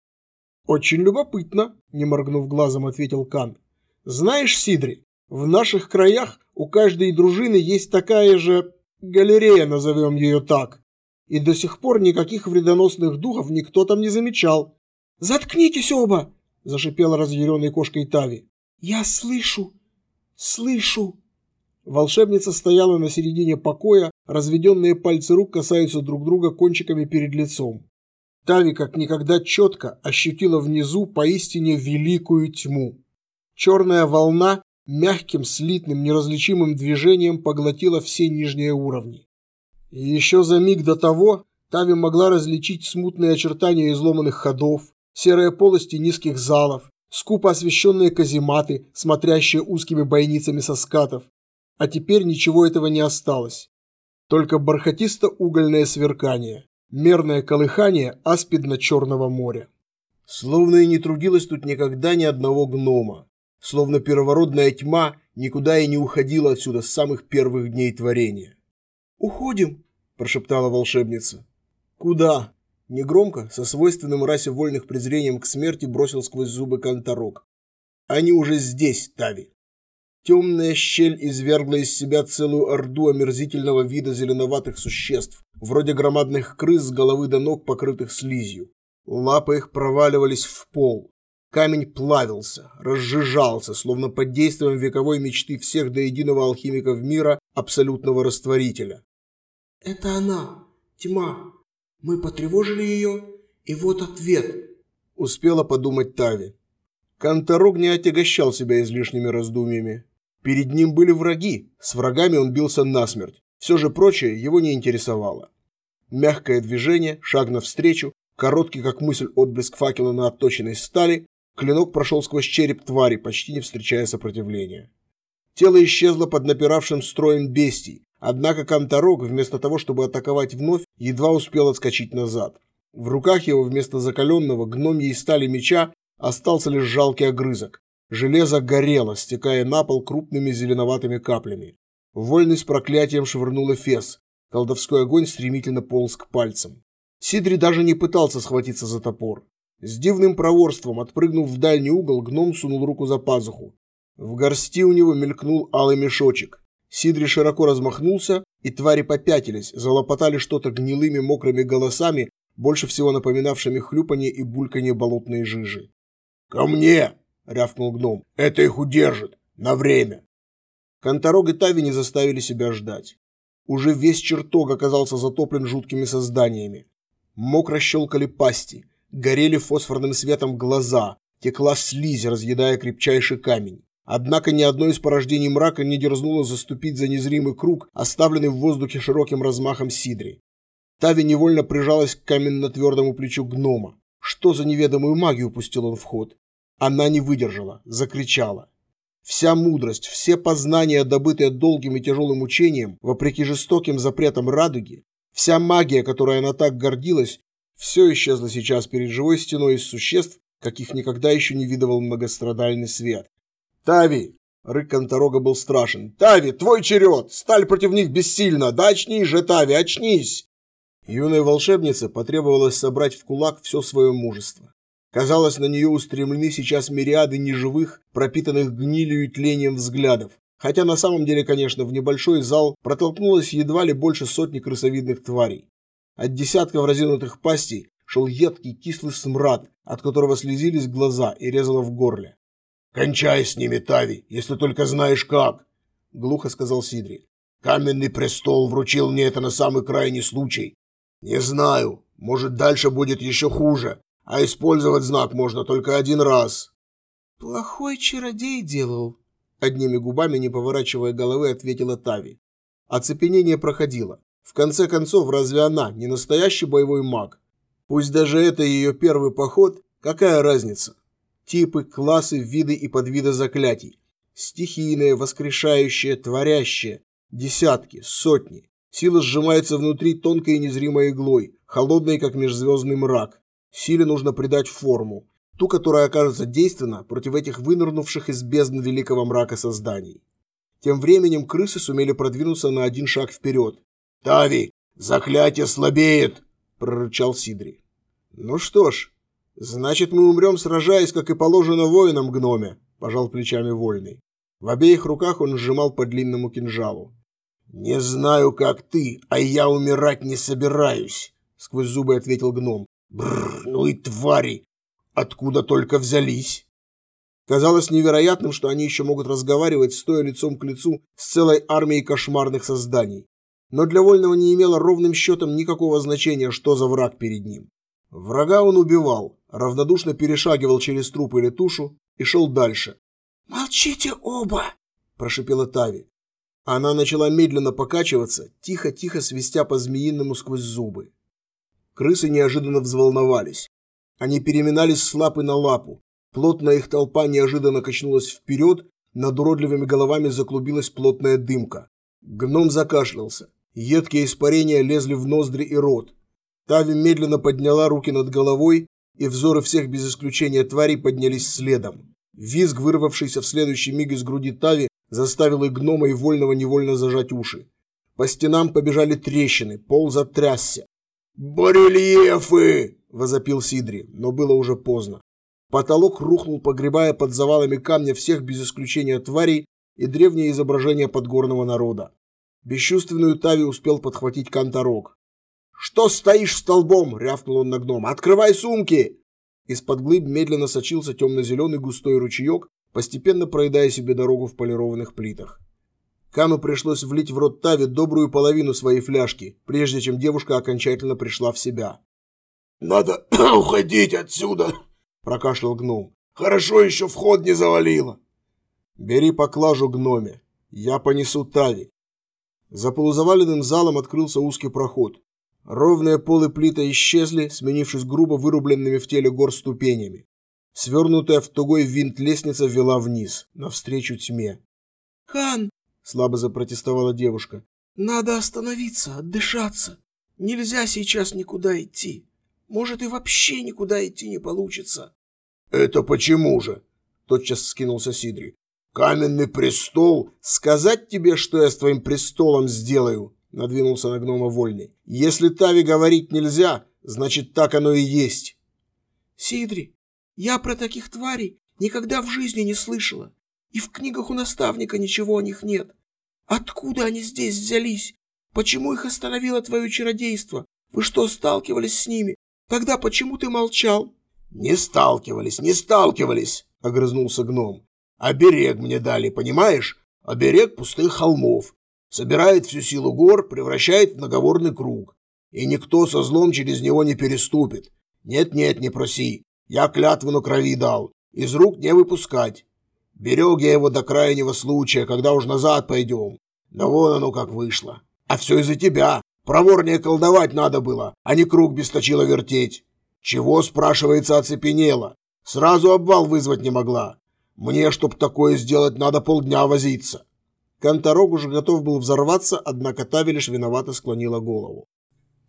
«Очень любопытно», — не моргнув глазом, ответил Кан. «Знаешь, Сидри, в наших краях у каждой дружины есть такая же галерея, назовем ее так. И до сих пор никаких вредоносных духов никто там не замечал». «Заткнитесь оба!» – зашипела разъяренной кошкой Тави. «Я слышу! Слышу!» Волшебница стояла на середине покоя, разведенные пальцы рук касаются друг друга кончиками перед лицом. Тави как никогда четко ощутила внизу поистине великую тьму. Черная волна мягким, слитным, неразличимым движением поглотила все нижние уровни. И еще за миг до того Тави могла различить смутные очертания изломанных ходов, серые полости низких залов, скупо освещенные казематы, смотрящие узкими бойницами со скатов. А теперь ничего этого не осталось. Только бархатисто-угольное сверкание, мерное колыхание аспидно-черного моря. Словно и не трудилось тут никогда ни одного гнома. Словно первородная тьма никуда и не уходила отсюда с самых первых дней творения. «Уходим!» – прошептала волшебница. «Куда?» Негромко, со свойственным расе вольных презрением к смерти, бросил сквозь зубы конторок. Они уже здесь, Тави. Темная щель извергла из себя целую орду омерзительного вида зеленоватых существ, вроде громадных крыс с головы до ног, покрытых слизью. Лапы их проваливались в пол. Камень плавился, разжижался, словно под действием вековой мечты всех до единого алхимиков мира абсолютного растворителя. «Это она, тьма», мы потревожили ее, и вот ответ. Успела подумать Тави. Конторог не отягощал себя излишними раздумьями. Перед ним были враги, с врагами он бился насмерть. Все же прочее его не интересовало. Мягкое движение, шаг навстречу, короткий как мысль отблеск факела на отточенной стали, Клинок прошел сквозь череп твари, почти не встречая сопротивления. Тело исчезло под напиравшим строем бестий, однако Канторог, вместо того, чтобы атаковать вновь, едва успел отскочить назад. В руках его вместо закаленного гномьей стали меча остался лишь жалкий огрызок. Железо горело, стекая на пол крупными зеленоватыми каплями. Вольный с проклятием швырнул эфес. Колдовской огонь стремительно полз к пальцам. Сидри даже не пытался схватиться за топор. С дивным проворством, отпрыгнув в дальний угол, гном сунул руку за пазуху. В горсти у него мелькнул алый мешочек. Сидри широко размахнулся, и твари попятились, залопотали что-то гнилыми мокрыми голосами, больше всего напоминавшими хлюпанье и бульканье болотной жижи. «Ко мне!» — рявкнул гном. «Это их удержит! На время!» Конторог и Тави не заставили себя ждать. Уже весь чертог оказался затоплен жуткими созданиями. Мокро щелкали пасти, горели фосфорным светом глаза, текла слизь, разъедая крепчайший камень. Однако ни одно из порождений мрака не дерзнуло заступить за незримый круг, оставленный в воздухе широким размахом Сидри. Тави невольно прижалась к каменно-твердому плечу гнома. Что за неведомую магию пустил он в ход? Она не выдержала, закричала. Вся мудрость, все познания, добытые долгим и тяжелым учением, вопреки жестоким запретам радуги, вся магия, которой она так гордилась, все исчезло сейчас перед живой стеной из существ, каких никогда еще не видывал многострадальный свет. «Тави!» — рык Конторога был страшен. «Тави, твой черед! Сталь против них бессильна! Да очнись же, Тави, очнись!» Юной волшебнице потребовалось собрать в кулак все свое мужество. Казалось, на нее устремлены сейчас мириады неживых, пропитанных гнилью и тлением взглядов. Хотя на самом деле, конечно, в небольшой зал протолкнулось едва ли больше сотни крысовидных тварей. От десятков разинутых пастей шел едкий кислый смрад, от которого слезились глаза и резало в горле. «Кончай с ними, Тави, если только знаешь как!» — глухо сказал Сидри. «Каменный престол вручил мне это на самый крайний случай. Не знаю, может, дальше будет еще хуже, а использовать знак можно только один раз. Плохой чародей делал. Одними губами, не поворачивая головы, ответила Тави. Оцепенение проходило. В конце концов, разве она не настоящий боевой маг? Пусть даже это ее первый поход, какая разница? Типы, классы, виды и подвиды заклятий. Стихийные, воскрешающие, творящие. Десятки, сотни. Сила сжимается внутри тонкой и незримой иглой, холодной, как межзвездный мрак. Силе нужно придать форму, ту, которая окажется действенна против этих вынырнувших из бездн великого мрака созданий. Тем временем крысы сумели продвинуться на один шаг вперед. «Тави, заклятие слабеет!» – прорычал Сидри. «Ну что ж, значит мы умрем, сражаясь, как и положено воинам гноме», – пожал плечами Вольный. В обеих руках он сжимал по длинному кинжалу. «Не знаю, как ты, а я умирать не собираюсь», – сквозь зубы ответил гном. Бррр, ну и твари! Откуда только взялись? Казалось невероятным, что они еще могут разговаривать, стоя лицом к лицу с целой армией кошмарных созданий. Но для Вольного не имело ровным счетом никакого значения, что за враг перед ним. Врага он убивал, равнодушно перешагивал через труп или тушу и шел дальше. «Молчите оба!» – прошипела Тави. Она начала медленно покачиваться, тихо-тихо свистя по-змеиному сквозь зубы. Крысы неожиданно взволновались. Они переминались с лапы на лапу. Плотная их толпа неожиданно качнулась вперед, над уродливыми головами заклубилась плотная дымка. Гном закашлялся. Едкие испарения лезли в ноздри и рот. Тави медленно подняла руки над головой, и взоры всех без исключения тварей поднялись следом. Визг, вырвавшийся в следующий миг из груди Тави, заставил и гнома, и вольного невольно зажать уши. По стенам побежали трещины, пол затрясся. «Барельефы!» – возопил Сидри, но было уже поздно. Потолок рухнул, погребая под завалами камня всех без исключения тварей и древнее изображение подгорного народа. Бесчувственную Тави успел подхватить Канторок. «Что стоишь столбом?» – рявкнул он на гнома. «Открывай сумки!» Из-под глыб медленно сочился темно-зеленый густой ручеек, постепенно проедая себе дорогу в полированных плитах. Кану пришлось влить в рот Тави добрую половину своей фляжки, прежде чем девушка окончательно пришла в себя. «Надо *coughs* уходить отсюда!» – прокашлял гном. «Хорошо еще вход не завалило!» «Бери поклажу гноме, я понесу Тави». За полузаваленным залом открылся узкий проход. Ровные полы плита исчезли, сменившись грубо вырубленными в теле гор ступенями. Свернутая в тугой винт лестница вела вниз, навстречу тьме. «Хан!» – слабо запротестовала девушка. «Надо остановиться, отдышаться. Нельзя сейчас никуда идти. Может и вообще никуда идти не получится». «Это почему же?» – тотчас скинулся Сидри. «Каменный престол? Сказать тебе, что я с твоим престолом сделаю?» – надвинулся на гнома Вольный. «Если Тави говорить нельзя, значит так оно и есть». «Сидри, я про таких тварей никогда в жизни не слышала. И в книгах у наставника ничего о них нет. Откуда они здесь взялись? Почему их остановило твое чародейство? Вы что, сталкивались с ними? Тогда почему ты молчал? Не сталкивались, не сталкивались, огрызнулся гном. Оберег мне дали, понимаешь? Оберег пустых холмов. Собирает всю силу гор, превращает в наговорный круг. И никто со злом через него не переступит. Нет-нет, не проси. Я клятву на крови дал. Из рук не выпускать. Берег я его до крайнего случая, когда уж назад пойдем. Да вон оно как вышло. А все из-за тебя. Проворнее колдовать надо было, а не круг без точила вертеть. Чего, спрашивается, оцепенела? Сразу обвал вызвать не могла. Мне, чтоб такое сделать, надо полдня возиться. Конторог уже готов был взорваться, однако Тави лишь виновато склонила голову.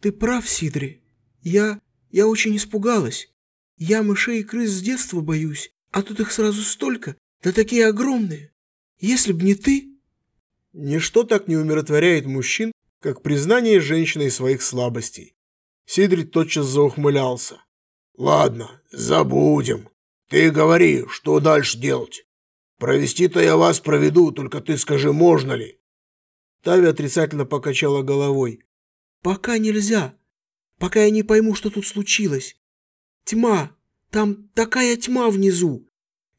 «Ты прав, Сидри. Я... я очень испугалась. Я мышей и крыс с детства боюсь, а тут их сразу столько, да такие огромные. Если б не ты...» Ничто так не умиротворяет мужчин, как признание женщиной своих слабостей. Сидрид тотчас заухмылялся. «Ладно, забудем. Ты говори, что дальше делать. Провести-то я вас проведу, только ты скажи, можно ли?» Тави отрицательно покачала головой. «Пока нельзя. Пока я не пойму, что тут случилось. Тьма. Там такая тьма внизу.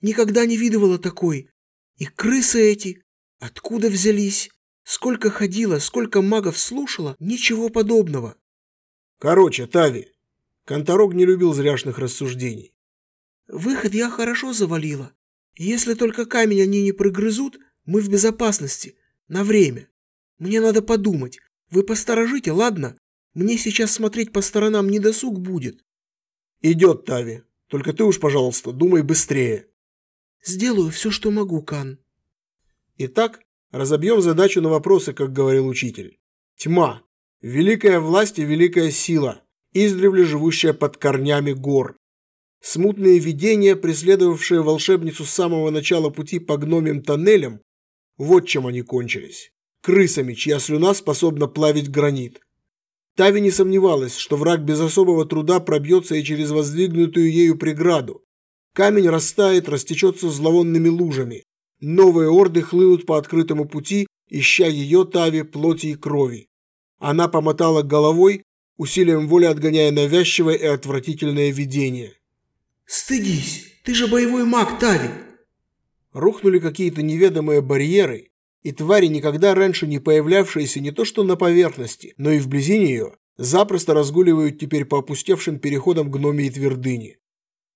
Никогда не видывала такой. И крысы эти. Откуда взялись? Сколько ходила, сколько магов слушала, ничего подобного. Короче, Тави. Конторог не любил зряшных рассуждений. Выход я хорошо завалила. Если только камень они не прогрызут, мы в безопасности. На время. Мне надо подумать. Вы посторожите, ладно? Мне сейчас смотреть по сторонам не досуг будет. Идет, Тави. Только ты уж, пожалуйста, думай быстрее. Сделаю все, что могу, Кан. Итак, разобьем задачу на вопросы, как говорил учитель. Тьма. Великая власть и великая сила, издревле живущая под корнями гор. Смутные видения, преследовавшие волшебницу с самого начала пути по гномим тоннелям, вот чем они кончились. Крысами, чья слюна способна плавить гранит. Тави не сомневалась, что враг без особого труда пробьется и через воздвигнутую ею преграду. Камень растает, растечется зловонными лужами. Новые орды хлынут по открытому пути, ища ее Тави плоти и крови. Она помотала головой, усилием воли отгоняя навязчивое и отвратительное видение. «Стыдись! Ты же боевой маг, Тави!» Рухнули какие-то неведомые барьеры, и твари, никогда раньше не появлявшиеся не то что на поверхности, но и вблизи нее, запросто разгуливают теперь по опустевшим переходам гномии твердыни.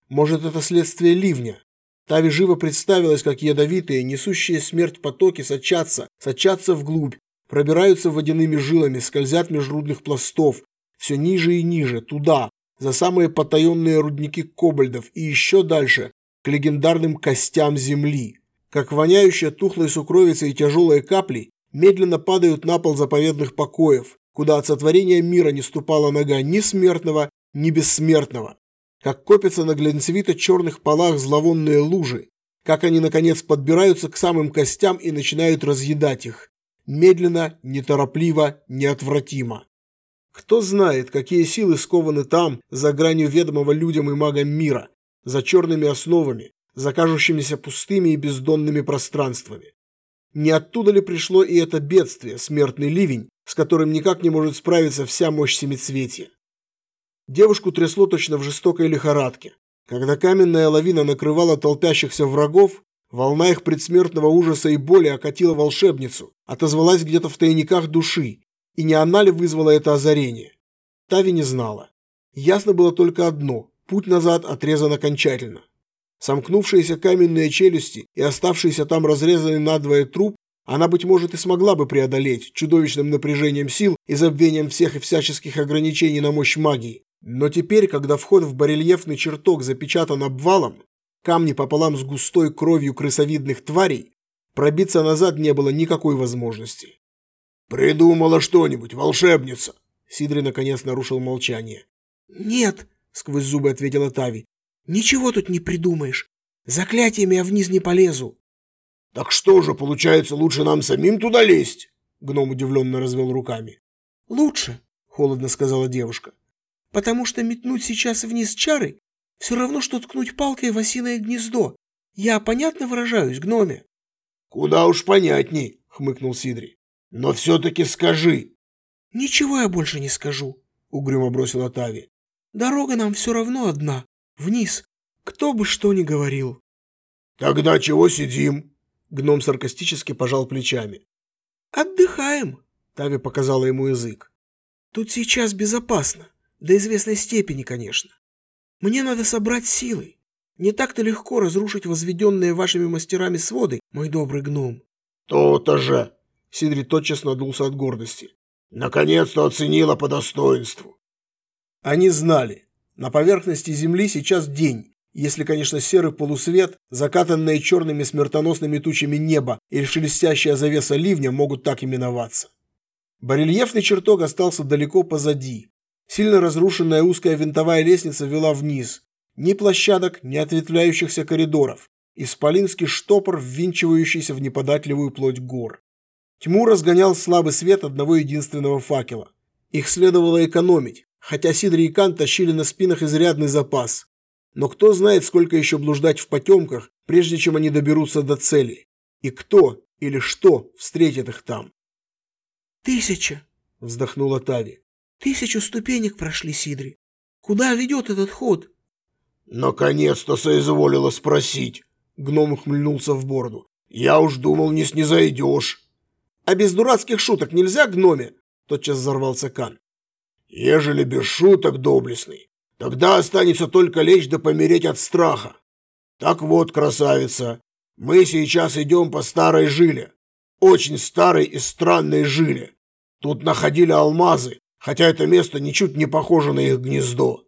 Может, это следствие ливня? Тави живо представилась, как ядовитые, несущие смерть потоки сочатся, сочатся вглубь, пробираются водяными жилами, скользят меж рудных пластов, все ниже и ниже, туда, за самые потаенные рудники кобальдов и еще дальше, к легендарным костям земли. Как воняющая тухлой сукровицей и тяжелые капли медленно падают на пол заповедных покоев, куда от сотворения мира не ступала нога ни смертного, ни бессмертного. Как копятся на глянцевито-черных полах зловонные лужи, как они, наконец, подбираются к самым костям и начинают разъедать их. Медленно, неторопливо, неотвратимо. Кто знает, какие силы скованы там, за гранью ведомого людям и магам мира, за черными основами, за кажущимися пустыми и бездонными пространствами. Не оттуда ли пришло и это бедствие, смертный ливень, с которым никак не может справиться вся мощь семицветия? Девушку трясло точно в жестокой лихорадке. Когда каменная лавина накрывала толпящихся врагов, волна их предсмертного ужаса и боли окатила волшебницу, отозвалась где-то в тайниках души, и не она ли вызвала это озарение? Тави не знала. Ясно было только одно – путь назад отрезан окончательно. Сомкнувшиеся каменные челюсти и оставшийся там разрезанный надвое труп она, быть может, и смогла бы преодолеть чудовищным напряжением сил и забвением всех и всяческих ограничений на мощь магии. Но теперь, когда вход в барельефный чертог запечатан обвалом, камни пополам с густой кровью крысовидных тварей, пробиться назад не было никакой возможности. «Придумала что-нибудь, волшебница!» Сидри наконец нарушил молчание. «Нет!» — сквозь зубы ответила Тави. «Ничего тут не придумаешь. Заклятиями я вниз не полезу». «Так что же, получается, лучше нам самим туда лезть?» Гном удивленно развел руками. «Лучше», — холодно сказала девушка. «Потому что метнуть сейчас вниз чары все равно, что ткнуть палкой в осиное гнездо. Я понятно выражаюсь, гноме?» «Куда уж понятней», — хмыкнул Сидри. «Но все-таки скажи». «Ничего я больше не скажу», — угрюмо бросила Тави. «Дорога нам все равно одна. Вниз. Кто бы что ни говорил». «Тогда чего сидим?» Гном саркастически пожал плечами. «Отдыхаем», — Тави показала ему язык. «Тут сейчас безопасно. До известной степени, конечно. Мне надо собрать силы. Не так-то легко разрушить возведенные вашими мастерами своды, мой добрый гном». «То-то же!» Сидри тотчас надулся от гордости. «Наконец-то оценила по достоинству». Они знали. На поверхности Земли сейчас день, если, конечно, серый полусвет, закатанное черными смертоносными тучами небо или шелестящая завеса ливня могут так именоваться. Барельефный чертог остался далеко позади. Сильно разрушенная узкая винтовая лестница вела вниз. Ни площадок, ни ответвляющихся коридоров. Исполинский штопор, ввинчивающийся в неподатливую плоть гор. Тьму разгонял слабый свет одного единственного факела. Их следовало экономить, хотя Сидри и Кан тащили на спинах изрядный запас. Но кто знает, сколько еще блуждать в потемках, прежде чем они доберутся до цели. И кто или что встретит их там. «Тысяча!» – вздохнула Тави. «Тысячу ступенек прошли, Сидри. Куда ведет этот ход?» «Наконец-то соизволила спросить!» Гном ухмыльнулся в бороду. «Я уж думал, не снизойдешь!» «А без дурацких шуток нельзя, гноме?» Тотчас взорвался Кан. «Ежели без шуток, доблестный, Тогда останется только лечь да помереть от страха. Так вот, красавица, мы сейчас идем по старой жиле. Очень старой и странной жиле. Тут находили алмазы, хотя это место ничуть не похоже на их гнездо.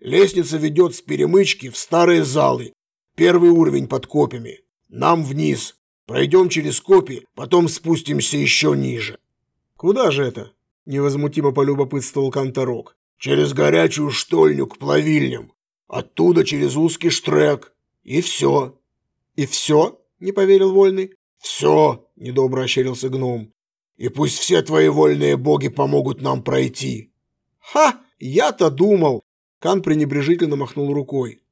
Лестница ведет с перемычки в старые залы. Первый уровень под копьями. Нам вниз. Пройдем через копи, потом спустимся еще ниже. Куда же это? Невозмутимо полюбопытствовал Канторок. Через горячую штольню к плавильням. Оттуда через узкий штрек. И все. И все? Не поверил Вольный. Все, недобро ощерился гном. И пусть все твои вольные боги помогут нам пройти. Ха! Я-то думал. Кан пренебрежительно махнул рукой.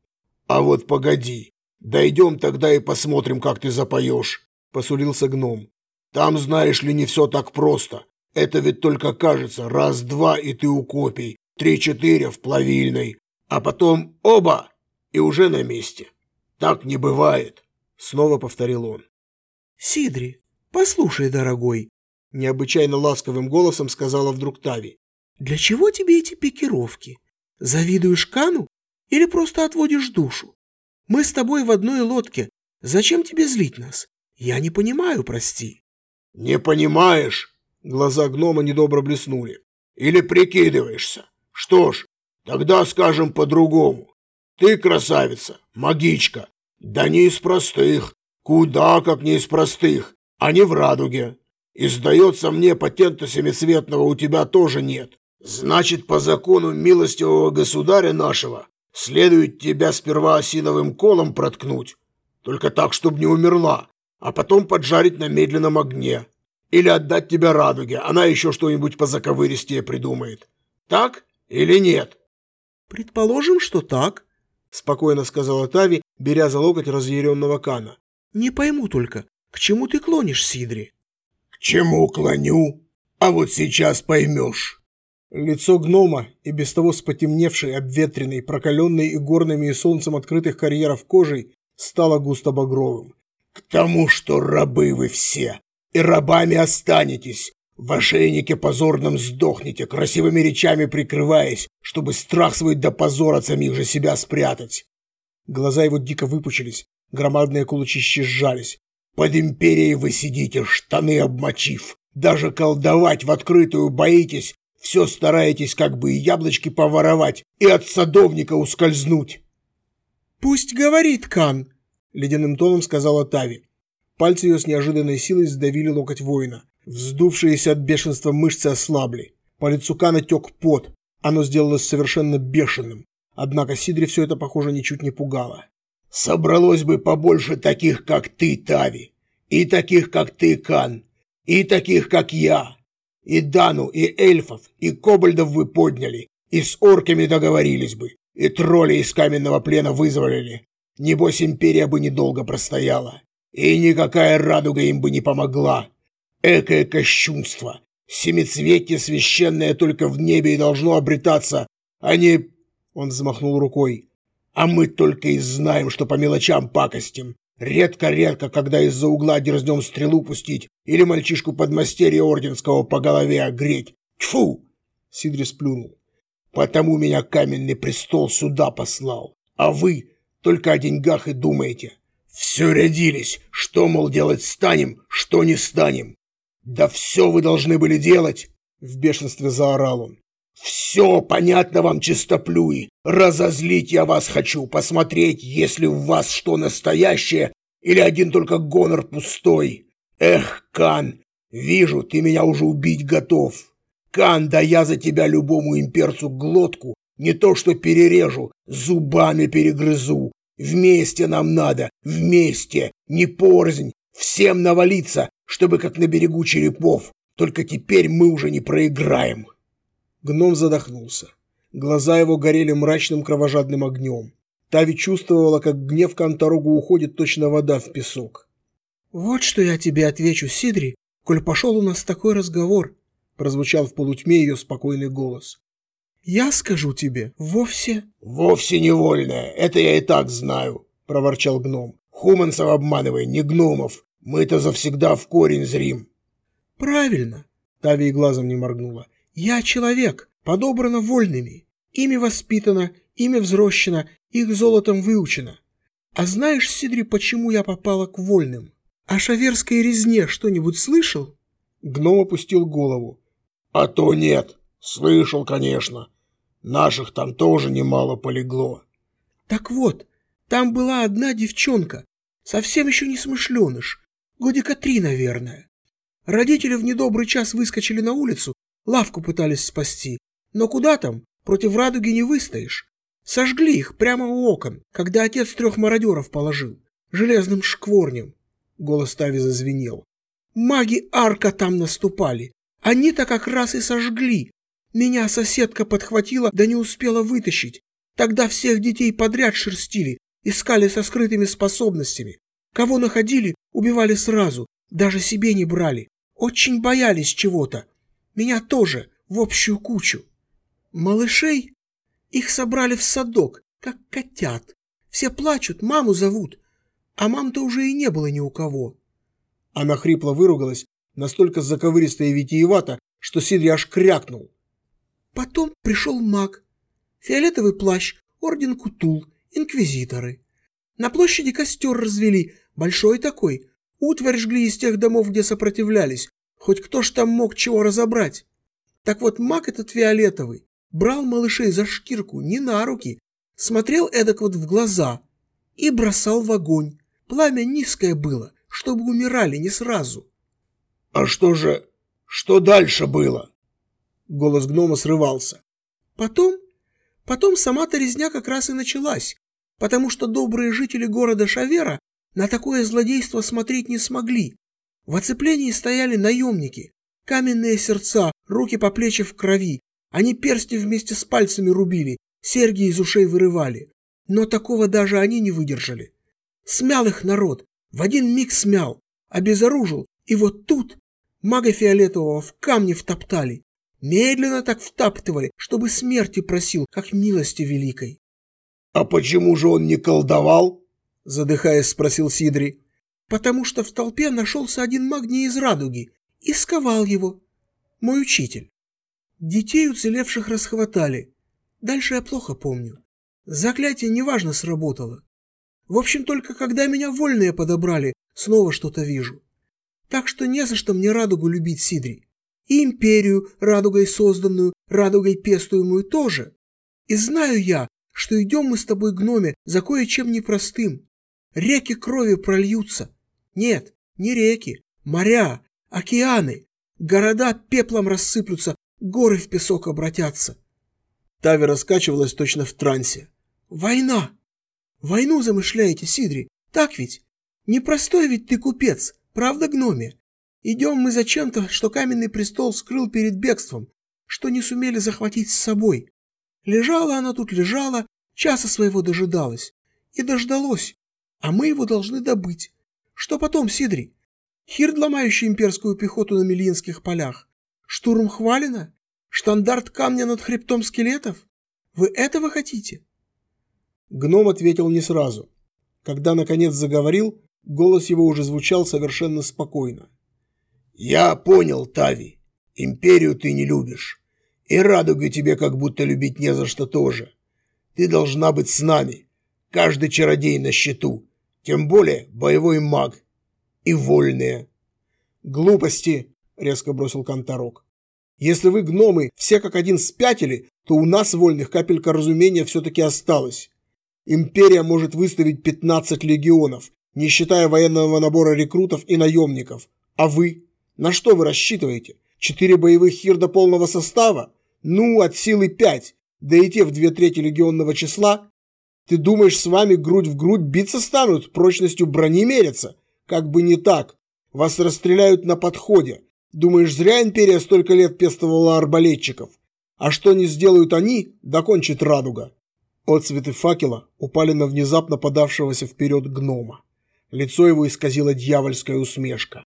А вот погоди. Дойдем тогда и посмотрим, как ты запоешь. Посулился гном. Там, знаешь ли, не все так просто. Это ведь только кажется, раз-два, и ты у копий, три-четыре в плавильной, а потом оба и уже на месте. Так не бывает, снова повторил он. Сидри, послушай, дорогой, необычайно ласковым голосом сказала вдруг Тави. Для чего тебе эти пикировки? Завидуешь Кану или просто отводишь душу? Мы с тобой в одной лодке. Зачем тебе злить нас? Я не понимаю, прости. Не понимаешь? Глаза гнома недобро блеснули. Или прикидываешься? Что ж, тогда скажем по-другому. Ты красавица, магичка. Да не из простых, куда как не из простых, а не в радуге. И сдается мне, патента семицветного у тебя тоже нет. Значит, по закону милостивого государя нашего, следует тебя сперва осиновым колом проткнуть, только так, чтобы не умерла, а потом поджарить на медленном огне. Или отдать тебя радуге, она еще что-нибудь по заковыристее придумает. Так? Или нет? Предположим, что так, спокойно сказала Тави, беря за локоть разъяренного Кана. Не пойму только, к чему ты клонишь, Сидри? Чему клоню? А вот сейчас поймешь. Лицо гнома, и без того с потемневшей, обветренной, прокаленной и горными и солнцем открытых карьеров кожей, стало густо багровым. «К тому, что рабы вы все, и рабами останетесь, в ошейнике позорном сдохнете, красивыми речами прикрываясь, чтобы страх свой до позора самих же себя спрятать. Глаза его дико выпучились, громадные кулачищи сжались. Под империей вы сидите, штаны обмочив. Даже колдовать в открытую боитесь, все стараетесь как бы и яблочки поворовать, и от садовника ускользнуть. «Пусть говорит Кан!» – ледяным тоном сказала Тави. Пальцы ее с неожиданной силой сдавили локоть воина. Вздувшиеся от бешенства мышцы ослабли. По лицу Кана тек пот. Оно сделалось совершенно бешеным. Однако Сидри все это, похоже, ничуть не пугало. «Собралось бы побольше таких, как ты, Тави, и таких, как ты, Кан, и таких, как я. И Дану, и эльфов, и кобальдов вы подняли, и с орками договорились бы, и тролли из каменного плена вызволили. Небось, империя бы недолго простояла, и никакая радуга им бы не помогла. Экое кощунство. Семицветие священное только в небе и должно обретаться, а не... Он взмахнул рукой. А мы только и знаем, что по мелочам пакостим. Редко-редко, когда из-за угла дерзнем стрелу пустить или мальчишку подмастерья орденского по голове огреть. Тьфу! Сидри сплюнул. Потому меня каменный престол сюда послал. А вы только о деньгах и думаете. Все рядились, что, мол, делать станем, что не станем. Да все вы должны были делать, в бешенстве заорал он. Все понятно вам, чистоплюи. Разозлить я вас хочу, посмотреть, если в вас что настоящее или один только гонор пустой. Эх, Кан, вижу, ты меня уже убить готов. Кан, да я за тебя любому имперцу глотку не то что перережу, зубами перегрызу. Вместе нам надо, вместе, не порзнь, всем навалиться, чтобы как на берегу черепов. Только теперь мы уже не проиграем. Гном задохнулся. Глаза его горели мрачным кровожадным огнем. Тави чувствовала, как гнев Канторогу уходит точно вода в песок. «Вот что я тебе отвечу, Сидри, коль пошел у нас такой разговор», прозвучал в полутьме ее спокойный голос. «Я скажу тебе, вовсе...» «Вовсе невольная, это я и так знаю», проворчал гном. «Хуманцев обманывай, не гномов. Мы-то завсегда в корень зрим». «Правильно», Тави и глазом не моргнула. Я человек, подобрано вольными. Ими воспитано, ими взрощено, их золотом выучено. А знаешь, Сидри, почему я попала к вольным? О шаверской резне что-нибудь слышал? Гном опустил голову. А то нет. Слышал, конечно. Наших там тоже немало полегло. Так вот, там была одна девчонка, совсем еще не смышленыш, годика три, наверное. Родители в недобрый час выскочили на улицу Лавку пытались спасти. Но куда там? Против радуги не выстоишь. Сожгли их прямо у окон, когда отец трех мародеров положил. Железным шкворнем. Голос Тави зазвенел. Маги Арка там наступали. Они-то как раз и сожгли. Меня соседка подхватила, да не успела вытащить. Тогда всех детей подряд шерстили, искали со скрытыми способностями. Кого находили, убивали сразу, даже себе не брали. Очень боялись чего-то. Меня тоже, в общую кучу. Малышей? Их собрали в садок, как котят. Все плачут, маму зовут. А мам-то уже и не было ни у кого. Она хрипло выругалась, настолько заковыристо и витиевато, что Сидри аж крякнул. Потом пришел маг. Фиолетовый плащ, орден Кутул, инквизиторы. На площади костер развели, большой такой. Утварь жгли из тех домов, где сопротивлялись, Хоть кто ж там мог чего разобрать? Так вот маг этот фиолетовый брал малышей за шкирку, не на руки, смотрел эдак вот в глаза и бросал в огонь. Пламя низкое было, чтобы умирали не сразу. — А что же... что дальше было? Голос гнома срывался. Потом... Потом сама-то резня как раз и началась, потому что добрые жители города Шавера на такое злодейство смотреть не смогли, в оцеплении стояли наемники, каменные сердца, руки по плечи в крови. Они перстни вместе с пальцами рубили, серьги из ушей вырывали. Но такого даже они не выдержали. Смял их народ, в один миг смял, обезоружил, и вот тут мага фиолетового в камни втоптали. Медленно так втаптывали, чтобы смерти просил, как милости великой. — А почему же он не колдовал? — задыхаясь, спросил Сидри потому что в толпе нашелся один магний из радуги и сковал его. Мой учитель. Детей уцелевших расхватали. Дальше я плохо помню. Заклятие неважно сработало. В общем, только когда меня вольные подобрали, снова что-то вижу. Так что не за что мне радугу любить, Сидри. И империю, радугой созданную, радугой пестуемую тоже. И знаю я, что идем мы с тобой, гноме, за кое-чем непростым. Реки крови прольются. Нет, не реки, моря, океаны. Города пеплом рассыплются, горы в песок обратятся. Тави раскачивалась точно в трансе. Война! Войну замышляете, Сидри, так ведь? Непростой ведь ты купец, правда, гноме? Идем мы за чем-то, что каменный престол скрыл перед бегством, что не сумели захватить с собой. Лежала она тут, лежала, часа своего дожидалась. И дождалось. А мы его должны добыть. Что потом, Сидри? Хирд, ломающий имперскую пехоту на Мельинских полях? Штурм Хвалина? Штандарт камня над хребтом скелетов? Вы этого хотите? Гном ответил не сразу. Когда наконец заговорил, голос его уже звучал совершенно спокойно. «Я понял, Тави. Империю ты не любишь. И радугу тебе как будто любить не за что тоже. Ты должна быть с нами. Каждый чародей на счету. Тем более боевой маг. И вольные». «Глупости!» — резко бросил Конторок. «Если вы, гномы, все как один спятили, то у нас, вольных, капелька разумения все-таки осталась. Империя может выставить 15 легионов, не считая военного набора рекрутов и наемников. А вы? На что вы рассчитываете? Четыре боевых хирда полного состава? Ну, от силы пять, да и те в две трети легионного числа. Ты думаешь, с вами грудь в грудь биться станут, прочностью брони мерятся? Как бы не так. Вас расстреляют на подходе. Думаешь, зря империя столько лет пестовала арбалетчиков? А что не сделают они, докончит радуга. Отцветы факела упали на внезапно подавшегося вперед гнома. Лицо его исказила дьявольская усмешка.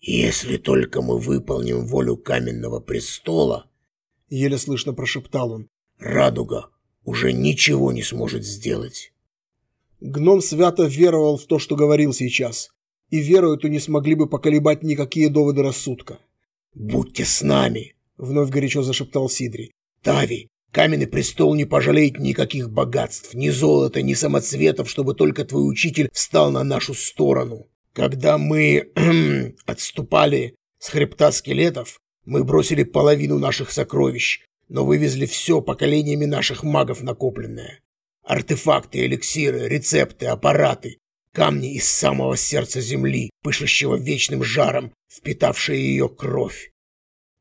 «Если только мы выполним волю каменного престола», — еле слышно прошептал он, — «радуга уже ничего не сможет сделать». Гном свято веровал в то, что говорил сейчас, и веру эту не смогли бы поколебать никакие доводы рассудка. «Будьте с нами», — вновь горячо зашептал Сидри. «Тави, Каменный престол не пожалеет никаких богатств, ни золота, ни самоцветов, чтобы только твой учитель встал на нашу сторону. Когда мы *clears throat* отступали с хребта скелетов, мы бросили половину наших сокровищ, но вывезли все поколениями наших магов накопленное. Артефакты, эликсиры, рецепты, аппараты, камни из самого сердца земли, пышущего вечным жаром, впитавшие ее кровь.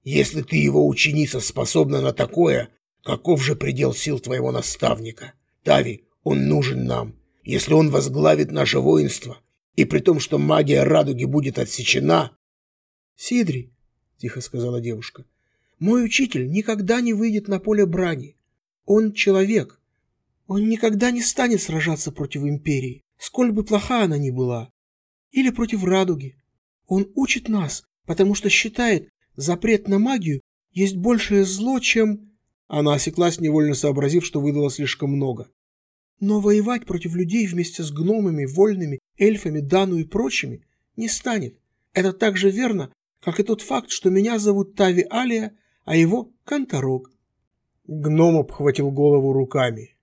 Если ты его ученица способна на такое, Каков же предел сил твоего наставника? Тави, он нужен нам. Если он возглавит наше воинство, и при том, что магия радуги будет отсечена... — Сидри, — тихо сказала девушка, — мой учитель никогда не выйдет на поле брани. Он человек. Он никогда не станет сражаться против империи, сколь бы плоха она ни была. Или против радуги. Он учит нас, потому что считает, запрет на магию есть большее зло, чем... Она осеклась, невольно сообразив, что выдала слишком много. Но воевать против людей вместе с гномами, вольными, эльфами, Дану и прочими не станет. Это так же верно, как и тот факт, что меня зовут Тави Алия, а его Канторог. Гном обхватил голову руками.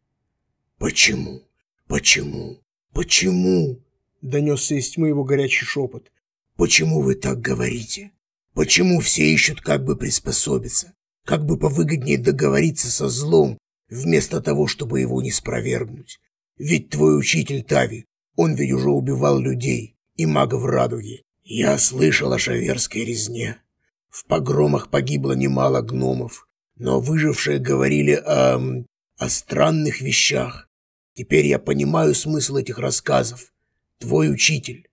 «Почему? Почему? Почему?» Донесся из тьмы его горячий шепот. «Почему вы так говорите? Почему все ищут как бы приспособиться? как бы повыгоднее договориться со злом, вместо того, чтобы его не спровергнуть. Ведь твой учитель Тави, он ведь уже убивал людей и магов радуги. Я слышал о шаверской резне. В погромах погибло немало гномов, но выжившие говорили о... о странных вещах. Теперь я понимаю смысл этих рассказов. Твой учитель.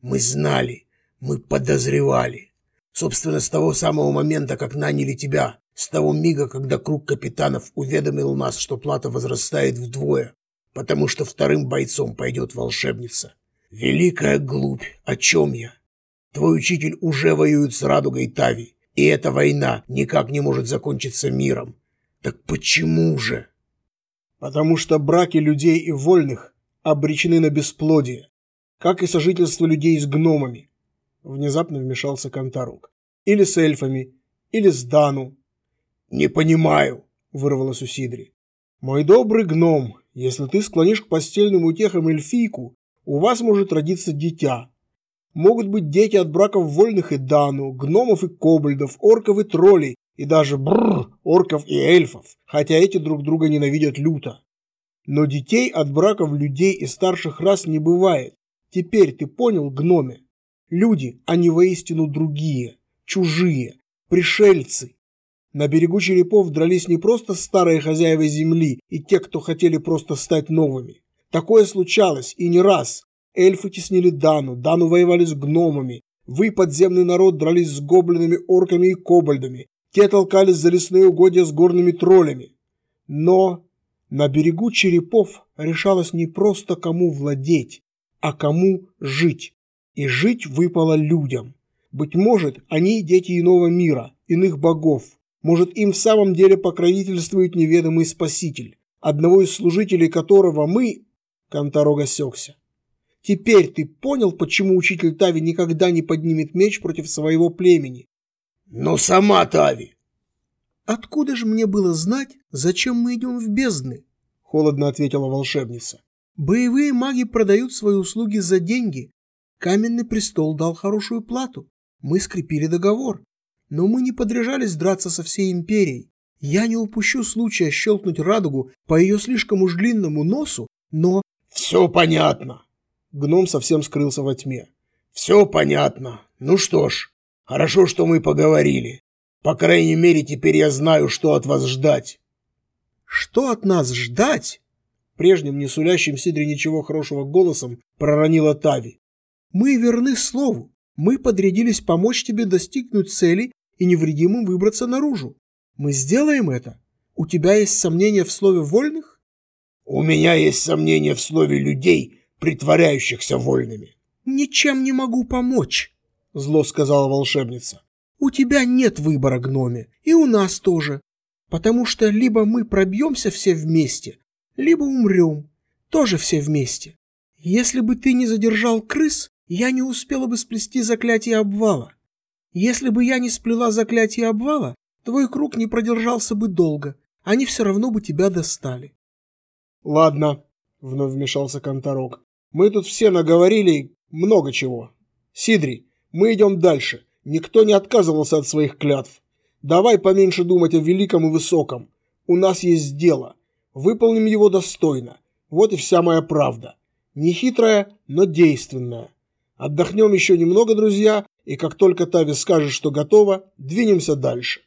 Мы знали, мы подозревали. Собственно, с того самого момента, как наняли тебя, с того мига, когда круг капитанов уведомил нас, что плата возрастает вдвое, потому что вторым бойцом пойдет волшебница. Великая глупь, о чем я? Твой учитель уже воюет с Радугой Тави, и эта война никак не может закончиться миром. Так почему же? Потому что браки людей и вольных обречены на бесплодие, как и сожительство людей с гномами. Внезапно вмешался Контарук. Или с эльфами, или с Дану, «Не понимаю», — вырвалось у Сидри. «Мой добрый гном, если ты склонишь к постельным утехам эльфийку, у вас может родиться дитя. Могут быть дети от браков вольных и дану, гномов и кобальдов, орков и троллей, и даже бррр, орков и эльфов, хотя эти друг друга ненавидят люто. Но детей от браков людей и старших рас не бывает. Теперь ты понял, гноме? Люди, они воистину другие, чужие, пришельцы. На берегу черепов дрались не просто старые хозяева земли и те, кто хотели просто стать новыми. Такое случалось и не раз. Эльфы теснили Дану, Дану воевали с гномами. Вы, подземный народ, дрались с гоблинами, орками и кобальдами. Те толкались за лесные угодья с горными троллями. Но на берегу черепов решалось не просто кому владеть, а кому жить. И жить выпало людям. Быть может, они дети иного мира, иных богов. Может, им в самом деле покровительствует неведомый спаситель, одного из служителей которого мы... Конторог осекся. Теперь ты понял, почему учитель Тави никогда не поднимет меч против своего племени? Но сама Тави. Откуда же мне было знать, зачем мы идем в бездны? Холодно ответила волшебница. Боевые маги продают свои услуги за деньги. Каменный престол дал хорошую плату. Мы скрепили договор. Но мы не подряжались драться со всей империей. Я не упущу случая щелкнуть радугу по ее слишком уж длинному носу, но... Все понятно. Гном совсем скрылся во тьме. «Все понятно. Ну что ж, хорошо, что мы поговорили. По крайней мере, теперь я знаю, что от вас ждать». «Что от нас ждать?» Прежним, не Сидре ничего хорошего голосом проронила Тави. «Мы верны слову. Мы подрядились помочь тебе достигнуть цели и невредимым выбраться наружу. Мы сделаем это. У тебя есть сомнения в слове вольных?» «У меня есть сомнения в слове людей», притворяющихся вольными. «Ничем не могу помочь», — зло сказала волшебница. «У тебя нет выбора, гноме, и у нас тоже, потому что либо мы пробьемся все вместе, либо умрем, тоже все вместе. Если бы ты не задержал крыс, я не успела бы сплести заклятие обвала. Если бы я не сплела заклятие обвала, твой круг не продержался бы долго, они все равно бы тебя достали». «Ладно», — вновь вмешался Конторок. Мы тут все наговорили много чего. Сидри, мы идем дальше. Никто не отказывался от своих клятв. Давай поменьше думать о великом и высоком. У нас есть дело. Выполним его достойно. Вот и вся моя правда. Не хитрая, но действенная. Отдохнем еще немного, друзья, и как только Тави скажет, что готово, двинемся дальше.